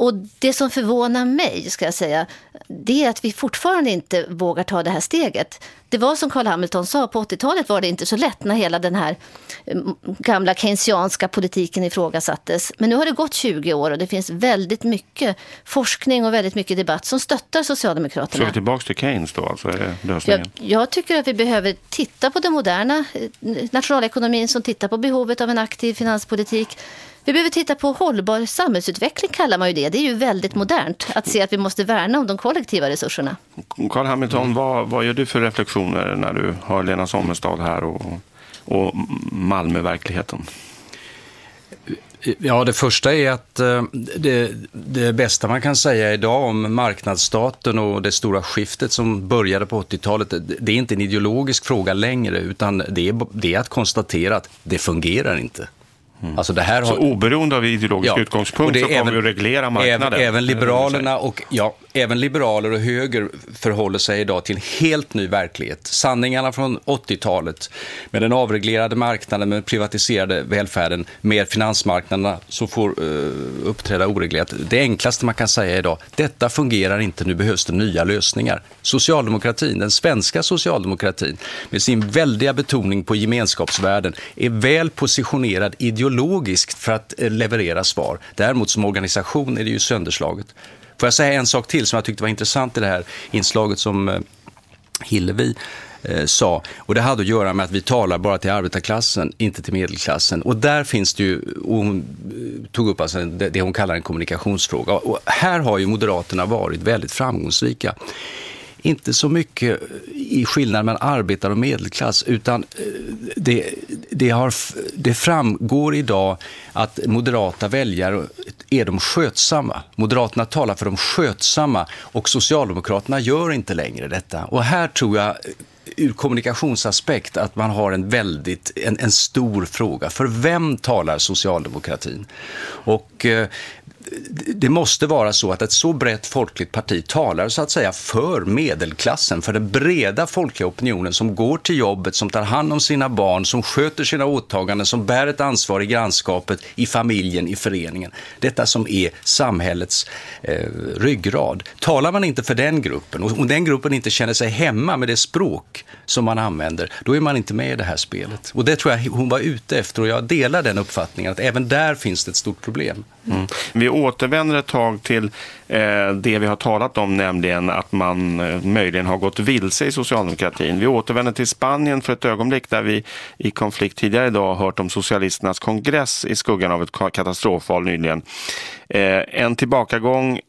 Och det som förvånar mig, ska jag säga, det är att vi fortfarande inte vågar ta det här steget. Det var som Carl Hamilton sa, på 80-talet var det inte så lätt när hela den här mm, gamla keynesianska politiken ifrågasattes. Men nu har det gått 20 år och det finns väldigt mycket forskning och väldigt mycket debatt som stöttar Socialdemokraterna. Så vi tillbaka till Keynes då, alltså är det lösningen? Jag, jag tycker att vi behöver titta på den moderna eh, nationalekonomin som tittar på behovet av en aktiv finanspolitik vi behöver titta på hållbar samhällsutveckling kallar man ju det. Det är ju väldigt modernt att se att vi måste värna om de kollektiva resurserna. Carl Hamilton, vad, vad gör du för reflektioner när du har Lena Sommerstad här och, och Malmöverkligheten? Ja, det första är att eh, det, det, bästa man kan säga idag om marknadsstaten och det stora skiftet som började på 80-talet, det är inte en ideologisk fråga längre, utan det är, det är att konstatera att det fungerar inte. Mm. Alltså det här har... Så oberoende av ideologisk ja, utgångspunkt så kommer även, vi att reglera marknaden? Även, även Liberalerna och, ja, även liberaler och höger förhåller sig idag till en helt ny verklighet. Sanningarna från 80-talet med den avreglerade marknaden, med privatiserade välfärden, med finansmarknaderna som får uh, uppträda oreglerat. Det enklaste man kan säga idag, detta fungerar inte, nu behövs det nya lösningar. Socialdemokratin, den svenska socialdemokratin, med sin väldiga betoning på gemenskapsvärden, är väl positionerad ideologiskt för att uh, leverera svar. Däremot som organisation är det ju sönderslaget. Får jag säga en sak till som jag tyckte var intressant i det här inslaget som eh, Hillevi eh, sa. Och det hade att göra med att vi talar bara till arbetarklassen, inte till medelklassen. Och där finns det ju, hon eh, tog upp alltså det hon kallar en kommunikationsfråga. Och här har ju Moderaterna varit väldigt framgångsrika inte så mycket i skillnad mellan arbetare och medelklass, utan eh, det, det, har, det framgår idag att moderata väljare är de skötsamma. Moderaterna talar för de skötsamma och Socialdemokraterna gör inte längre detta. Och här tror jag eh, ur kommunikationsaspekt att man har en väldigt en, en stor fråga. För vem talar socialdemokratin? Och eh, det måste vara så att ett så brett folkligt parti talar så att säga för medelklassen, för den breda folkliga opinionen som går till jobbet, som tar hand om sina barn, som sköter sina åtaganden, som bär ett ansvar i grannskapet, i familjen, i föreningen. Detta som är samhällets eh, ryggrad. Talar man inte för den gruppen och om den gruppen inte känner sig hemma med det språk som man använder, då är man inte med i det här spelet. Och det tror jag hon var ute efter och jag delar den uppfattningen att även där finns det ett stort problem. Mm. Återvänder ett tag till Eh, det vi har talat om, nämligen att man eh, möjligen har gått vilse i socialdemokratin. Vi återvänder till Spanien för ett ögonblick där vi i konflikt tidigare idag har hört om socialisternas kongress i skuggan av ett katastrofval nyligen. Eh, en tillbakagång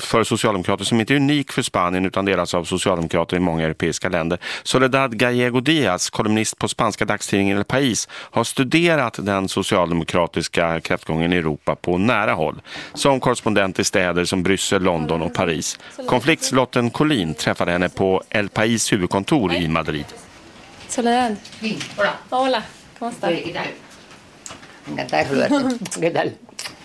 för socialdemokrater som inte är unik för Spanien utan delas av socialdemokrater i många europeiska länder. Soledad Gallego Diaz, kolumnist på spanska dagstidningen El País, har studerat den socialdemokratiska kräftgången i Europa på nära håll. Som korrespondent i städer som Bryssel, London och Paris. Konfliktslotten Collin träffade henne på El País huvudkontor i Madrid. Soledad. Hola. Hola.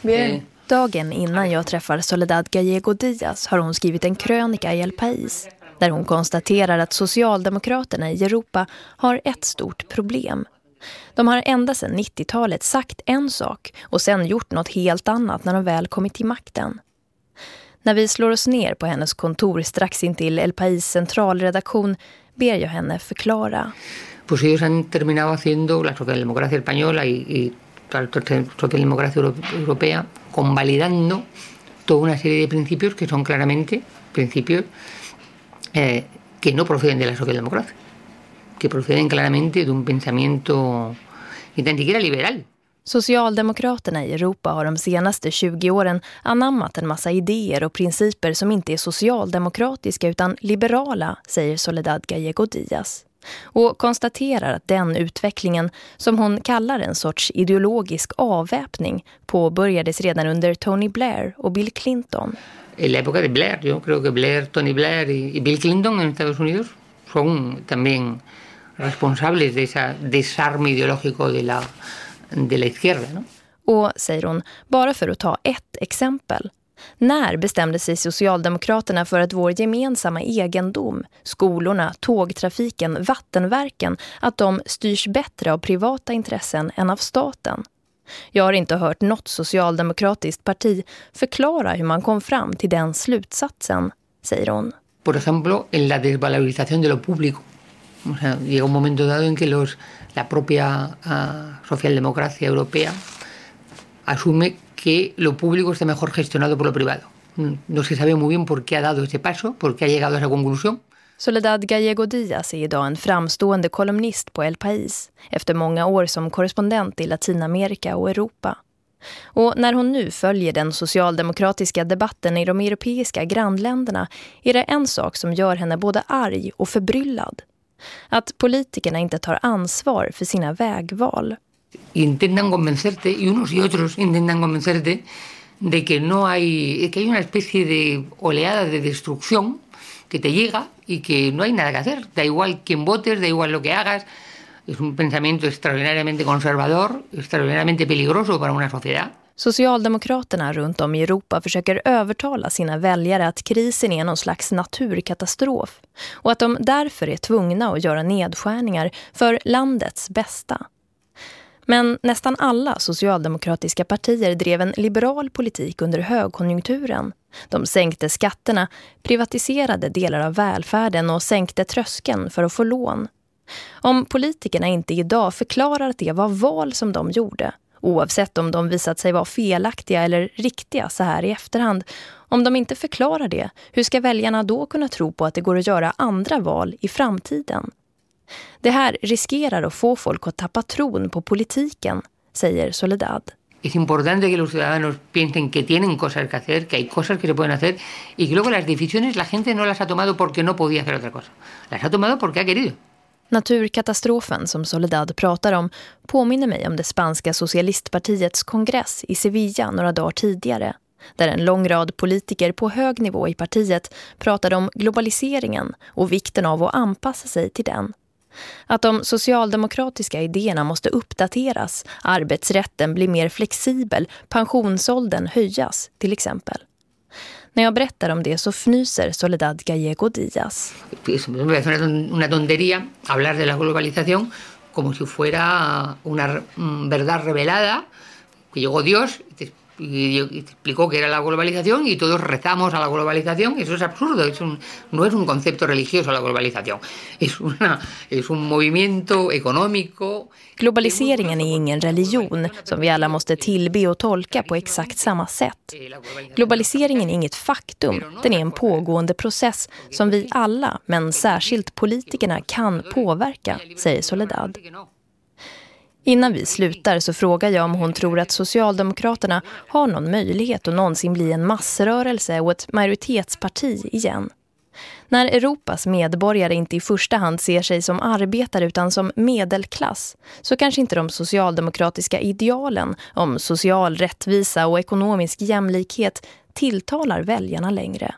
Bien. Dagen innan jag träffar Soledad Gallego Díaz har hon skrivit en krönika i El País där hon konstaterar att Socialdemokraterna i Europa har ett stort problem. De har ända sedan 90-talet sagt en sak och sen gjort något helt annat när de väl kommit till makten. När vi slår oss ner på hennes kontor strax intill El País centralredaktion ber jag henne förklara. Pues ellos han terminado haciendo la socialdemocracia española y, y la socialdemocracia europea convalidando toda una serie de principios que son claramente principios eh, que no proceden de la socialdemocracia, que proceden claramente de un pensamiento inte ens siquiera liberal. Socialdemokraterna i Europa har de senaste 20 åren anammat en massa idéer och principer som inte är socialdemokratiska utan liberala, säger Soledad Gallego Díaz. och konstaterar att den utvecklingen, som hon kallar en sorts ideologisk avväpning, påbörjades redan under Tony Blair och Bill Clinton. I la época de Blair, yo creo que Blair, Tony Blair y Bill Clinton en Estados Unidos son también responsables de ese desarme ideológico de la, de la izquierda. ¿no? Och, säger hon, bara för att ta ett exempel. När bestämde sig Socialdemokraterna för att vår gemensamma egendom, skolorna, tågtrafiken, vattenverken, att de styrs bättre av privata intressen än av staten? Jag har inte hört något socialdemokratiskt parti förklara hur man kom fram till den slutsatsen, säger hon. Por ejemplo, en la desvalorización de lo público. O sea, llegó un momento dado en que los, la propia uh, socialdemocracia europea asume que lo público está mejor gestionado por lo privado. Mm, no se sabe muy bien por qué ha dado ese paso, por qué ha llegado a esa conclusión. Soledad Gallego Díaz är idag en framstående kolumnist på El País efter många år som korrespondent i Latinamerika och Europa. Och när hon nu följer den socialdemokratiska debatten i de europeiska grannländerna är det en sak som gör henne både arg och förbryllad. Att politikerna inte tar ansvar för sina vägval. Intentan convencerte, y unos y otros intentan convencerte, de que no hay, que hay una especie de oleada de destrucción que te llega y que no hay nada que hacer. Da igual quién votes, da igual lo que hagas. Es un pensamiento extraordinariamente conservador, extraordinariamente peligroso para una sociedad. Socialdemokraterna runt om i Europa försöker övertala sina väljare att krisen är någon slags naturkatastrof och att de därför är tvungna att göra nedskärningar för landets bästa. Men nästan alla socialdemokratiska partier drev en liberal politik under högkonjunkturen. De sänkte skatterna, privatiserade delar av välfärden och sänkte tröskeln för att få lån. Om politikerna inte idag förklarar att det var val som de gjorde, oavsett om de visat sig vara felaktiga eller riktiga så här i efterhand, om de inte förklarar det, hur ska väljarna då kunna tro på att det går att göra andra val i framtiden? Det här riskerar att få folk att tappa tron på politiken, säger Soledad. Es importante que los ciudadanos piensen que tienen cosas que hacer, que hay cosas que se pueden hacer y que luego las decisiones la gente no las ha tomado porque no podía hacer otra cosa. Las ha tomado porque ha querido. Naturkatastrofen som Soledad pratar om påminner mig om det spanska socialistpartiets kongress i Sevilla några dagar tidigare där en lång rad politiker på hög nivå i partiet pratade om globaliseringen och vikten av att anpassa sig till den. Att de socialdemokratiska idéerna måste uppdateras, arbetsrätten blir mer flexibel, pensionsåldern höjas till exempel. När jag berättar om det så fnyser Soledad Gallego Díaz. Es una tontería hablar de la globalización como si fuera una mm, verdad revelada, que llegó Dios y, y explicó que era la globalización y todos rezamos a la globalización. Eso es absurdo, es un, no es un concepto religioso la globalización, es, una, es un movimiento económico. Globaliseringen är ingen religion som vi alla måste tillbe och tolka på exakt samma sätt. Globaliseringen är inget faktum, den är en pågående process som vi alla, men särskilt politikerna, kan påverka, säger Soledad. Innan vi slutar så frågar jag om hon tror att Socialdemokraterna har någon möjlighet att någonsin bli en massrörelse och ett majoritetsparti igen. När Europas medborgare inte i första hand ser sig som arbetare utan som medelklass så kanske inte de socialdemokratiska idealen om social rättvisa och ekonomisk jämlikhet tilltalar väljarna längre.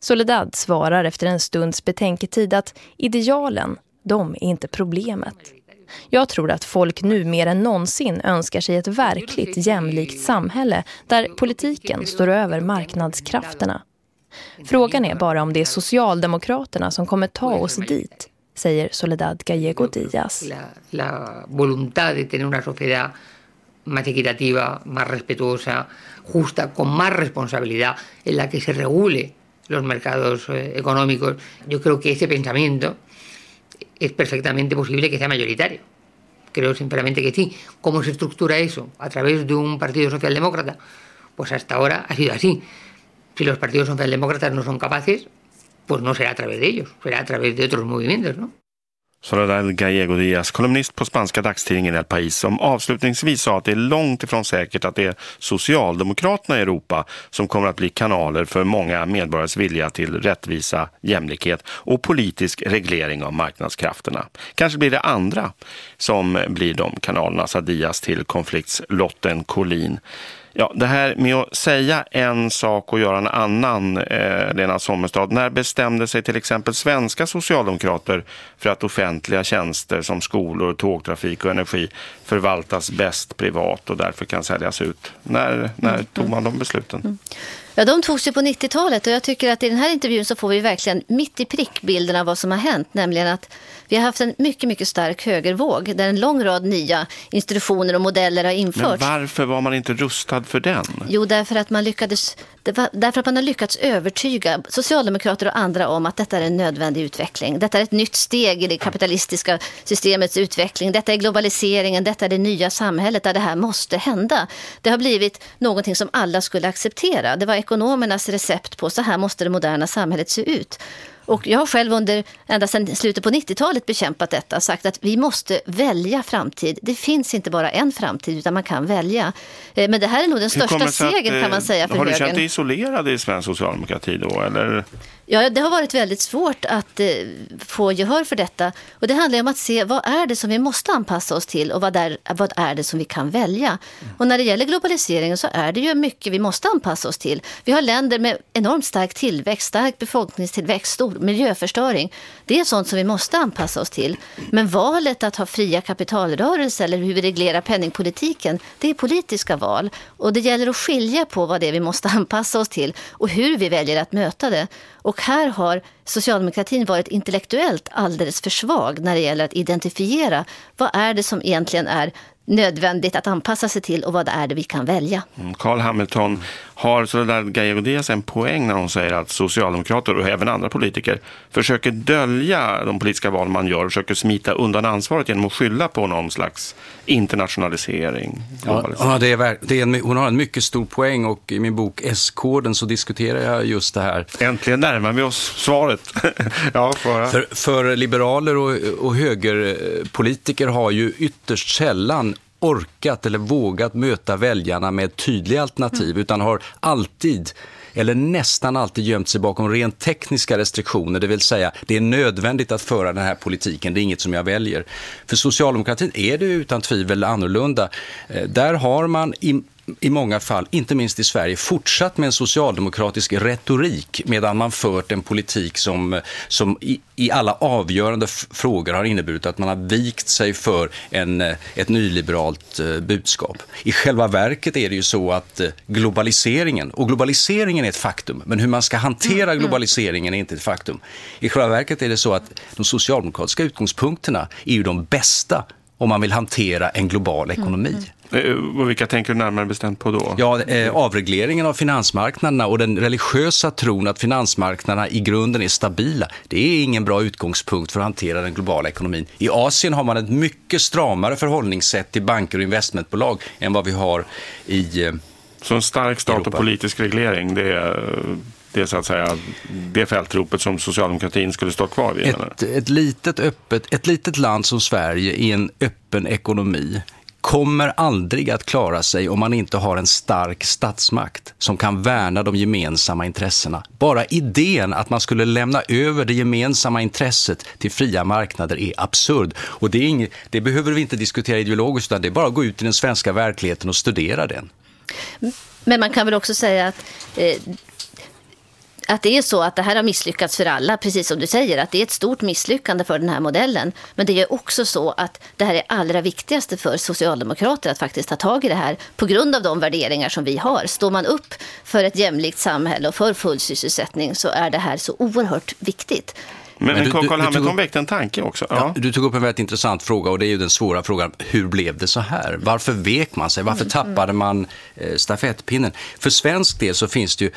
Soledad svarar efter en stunds betänketid att idealen, de är inte problemet. Jag tror att folk nu mer än någonsin önskar sig ett verkligt jämlikt samhälle där politiken står över marknadskrafterna. Frågan är bara om det är Socialdemokraterna som kommer ta oss dit, säger Soledad Gallego Diaz. La, voluntad de tener una sociedad más equitativa, más respetuosa, justa, con más responsabilidad, en la que se regule los mercados eh, económicos. Yo creo que ese pensamiento es perfectamente posible que sea mayoritario. Creo sinceramente que sí. ¿Cómo se estructura eso? ¿A través de un partido socialdemócrata? Pues hasta ahora ha sido así. Si los partidos socialdemócratas no son capaces, pues no será a través de ellos, será a través de otros movimientos, ¿no? Soledad Gallego Diaz, kolumnist på spanska dagstidningen El País, som avslutningsvis sa att det är långt ifrån säkert att det är Socialdemokraterna i Europa som kommer att bli kanaler för många medborgares vilja till rättvisa, jämlikhet och politisk reglering av marknadskrafterna. Kanske blir det andra som blir de kanalerna, sa Diaz till konfliktslotten Collin. Ja, det här med att säga en sak och göra en annan, eh, Lena Sommerstad. När bestämde sig till exempel svenska socialdemokrater för att offentliga tjänster som skolor, tågtrafik och energi förvaltas bäst privat och därför kan säljas ut? När, när mm. tog man de besluten? Mm. Ja, de togs ju på 90-talet och jag tycker att i den här intervjun så får vi verkligen mitt i prick bilden av vad som har hänt, nämligen att vi har haft en mycket, mycket stark högervåg där en lång rad nya institutioner och modeller har införts. Men varför var man inte rustad för den? Jo, därför att man lyckades därför att man har lyckats övertyga socialdemokrater och andra om att detta är en nödvändig utveckling. Detta är ett nytt steg i det kapitalistiska systemets utveckling. Detta är globaliseringen, detta är det nya samhället där det här måste hända. Det har blivit någonting som alla skulle acceptera. Det var ekonomernas recept på så här måste det moderna samhället se ut. Och jag har själv under, ända sedan slutet på 90-talet bekämpat detta och sagt att vi måste välja framtid. Det finns inte bara en framtid utan man kan välja. Eh, men det här är nog den största segern kan man säga eh, för Har du känt dig isolerad i svensk socialdemokrati då? Eller? Ja, det har varit väldigt svårt att eh, få gehör för detta. Och det handlar om att se vad är det som vi måste anpassa oss till och vad, där, vad är det som vi kan välja. Mm. Och när det gäller globaliseringen så är det ju mycket vi måste anpassa oss till. Vi har länder med enormt stark tillväxt, stark befolkningstillväxt, stor miljöförstöring. Det är sånt som vi måste anpassa oss till. Men valet att ha fria kapitalrörelser eller hur vi reglerar penningpolitiken, det är politiska val. Och det gäller att skilja på vad det är vi måste anpassa oss till och hur vi väljer att möta det. Och här har socialdemokratin varit intellektuellt alldeles för svag när det gäller att identifiera vad är det som egentligen är nödvändigt att anpassa sig till och vad är det vi kan välja. Mm, Carl Hamilton, har Soledad Gallego Diaz en poäng när hon säger att socialdemokrater och även andra politiker försöker dölja de politiska val man gör och försöker smita undan ansvaret genom att skylla på någon slags internationalisering? Ja, ja det är, det är en, hon har en mycket stor poäng och i min bok S-koden så diskuterar jag just det här. Äntligen närmar vi oss svaret. ja, för... För, för liberaler och, och högerpolitiker har ju ytterst sällan orkat eller vågat möta väljarna med tydliga alternativ mm. utan har alltid eller nästan alltid gömt sig bakom rent tekniska restriktioner, det vill säga det är nödvändigt att föra den här politiken, det är inget som jag väljer. För socialdemokratin är det utan tvivel annorlunda. Eh, där har man i många fall, inte minst i Sverige, fortsatt med en socialdemokratisk retorik medan man fört en politik som, som i, i alla avgörande frågor har inneburit att man har vikt sig för en, ett nyliberalt eh, budskap. I själva verket är det ju så att eh, globaliseringen, och globaliseringen är ett faktum, men hur man ska hantera mm, mm. globaliseringen är inte ett faktum. I själva verket är det så att de socialdemokratiska utgångspunkterna är ju de bästa om man vill hantera en global ekonomi. Eh, vilka tänker du närmare bestämt på då? Ja, eh, avregleringen av finansmarknaderna och den religiösa tron att finansmarknaderna i grunden är stabila. Det är ingen bra utgångspunkt för att hantera den globala ekonomin. I Asien har man ett mycket stramare förhållningssätt till banker och investmentbolag än vad vi har i eh, Så en stark stat Europa. och politisk reglering, det är det är så att säga det fältropet som socialdemokratin skulle stå kvar vid? Ett, ett, litet, öppet, ett litet land som Sverige i en öppen ekonomi kommer aldrig att klara sig om man inte har en stark statsmakt som kan värna de gemensamma intressena. Bara idén att man skulle lämna över det gemensamma intresset till fria marknader är absurd. Och det, är inget, det behöver vi inte diskutera ideologiskt, utan det är bara att gå ut i den svenska verkligheten och studera den. Men man kan väl också säga att eh, att det är så att det här har misslyckats för alla, precis som du säger, att det är ett stort misslyckande för den här modellen. Men det är också så att det här är allra viktigaste för socialdemokrater att faktiskt ta tag i det här på grund av de värderingar som vi har. Står man upp för ett jämlikt samhälle och för full sysselsättning så är det här så oerhört viktigt. Men, men Carl Hamilton väckte en tanke också. Ja. Ja, du tog upp en väldigt intressant fråga och det är ju den svåra frågan. Hur blev det så här? Varför vek man sig? Varför mm, mm. tappade man eh, stafettpinnen? För svensk del så finns det ju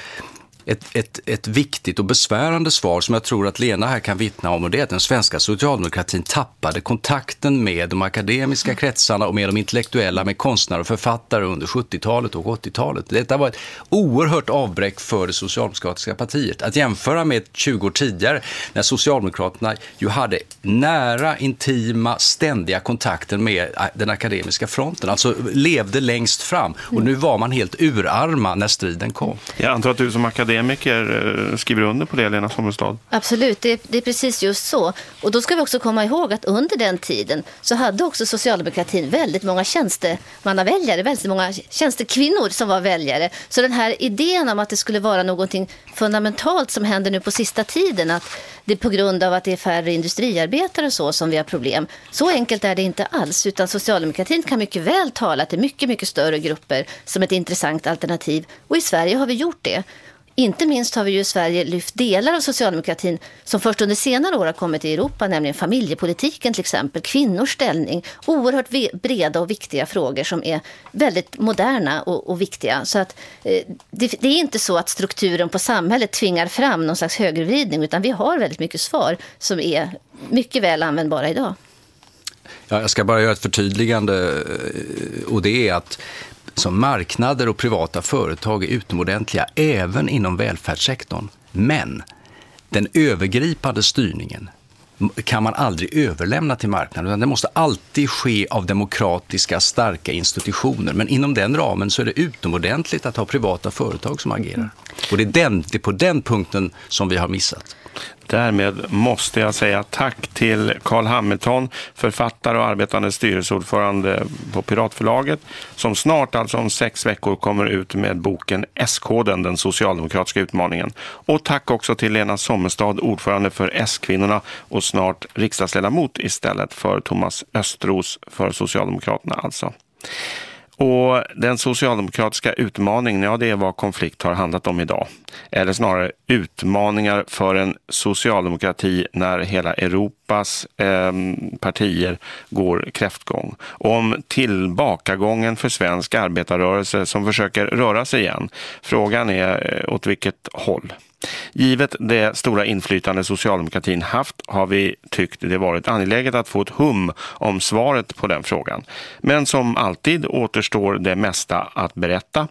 ett, ett, ett viktigt och besvärande svar som jag tror att Lena här kan vittna om och det är att den svenska socialdemokratin tappade kontakten med de akademiska kretsarna och med de intellektuella, med konstnärer och författare under 70-talet och 80-talet. Detta var ett oerhört avbräck för det socialdemokratiska partiet. Att jämföra med 20 år tidigare när Socialdemokraterna ju hade nära, intima, ständiga kontakter med äh, den akademiska fronten, alltså levde längst fram och nu var man helt urarma när striden kom. Jag antar att du som akademiker akademiker eh, skriver under på det, Lena Sommerstad? Absolut, det, det, är precis just så. Och då ska vi också komma ihåg att under den tiden så hade också socialdemokratin väldigt många tjänstemannaväljare, väldigt många tjänstekvinnor som var väljare. Så den här idén om att det skulle vara någonting fundamentalt som händer nu på sista tiden, att det är på grund av att det är färre industriarbetare och så som vi har problem. Så enkelt är det inte alls, utan socialdemokratin kan mycket väl tala till mycket, mycket större grupper som ett intressant alternativ. Och i Sverige har vi gjort det. Inte minst har vi ju i Sverige lyft delar av socialdemokratin som först under senare år har kommit i Europa, nämligen familjepolitiken till exempel, kvinnors ställning, oerhört breda och viktiga frågor som är väldigt moderna och, och viktiga. Så att eh, det, det, är inte så att strukturen på samhället tvingar fram någon slags högervridning, utan vi har väldigt mycket svar som är mycket väl användbara idag. Ja, jag ska bara göra ett förtydligande eh, och det är att som marknader och privata företag är utomordentliga även inom välfärdssektorn. Men den övergripande styrningen kan man aldrig överlämna till marknaden. Det måste alltid ske av demokratiska, starka institutioner. Men inom den ramen så är det utomordentligt att ha privata företag som agerar. Och det är, den, det är på den punkten som vi har missat. Därmed måste jag säga tack till Carl Hamilton, författare och arbetande styrelseordförande på Piratförlaget, som snart, alltså om sex veckor, kommer ut med boken S-koden, den socialdemokratiska utmaningen. Och tack också till Lena Sommerstad, ordförande för S-kvinnorna och snart riksdagsledamot istället för Thomas Östros för Socialdemokraterna alltså. Och den socialdemokratiska utmaningen, ja det är vad konflikt har handlat om idag. Eller snarare utmaningar för en socialdemokrati när hela Europas eh, partier går kräftgång. Om tillbakagången för svensk arbetarrörelse som försöker röra sig igen. Frågan är eh, åt vilket håll. Givet det stora inflytande socialdemokratin haft har vi tyckt det varit angeläget att få ett hum om svaret på den frågan. Men som alltid återstår det mesta att berätta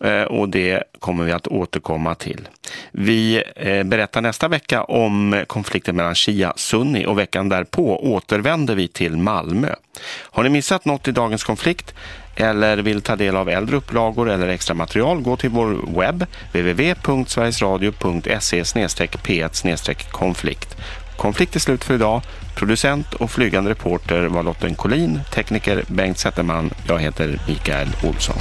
eh, och det kommer vi att återkomma till. Vi eh, berättar nästa vecka om konflikten mellan Shia och Sunni och veckan därpå återvänder vi till Malmö. Har ni missat något i dagens konflikt? Eller vill ta del av äldre upplagor eller extra material, gå till vår webb www.sverigesradio.se p1 konflikt. Konflikt är slut för idag. Producent och flygande reporter var Lotten Collin, tekniker Bengt Zetterman. Jag heter Mikael Olsson.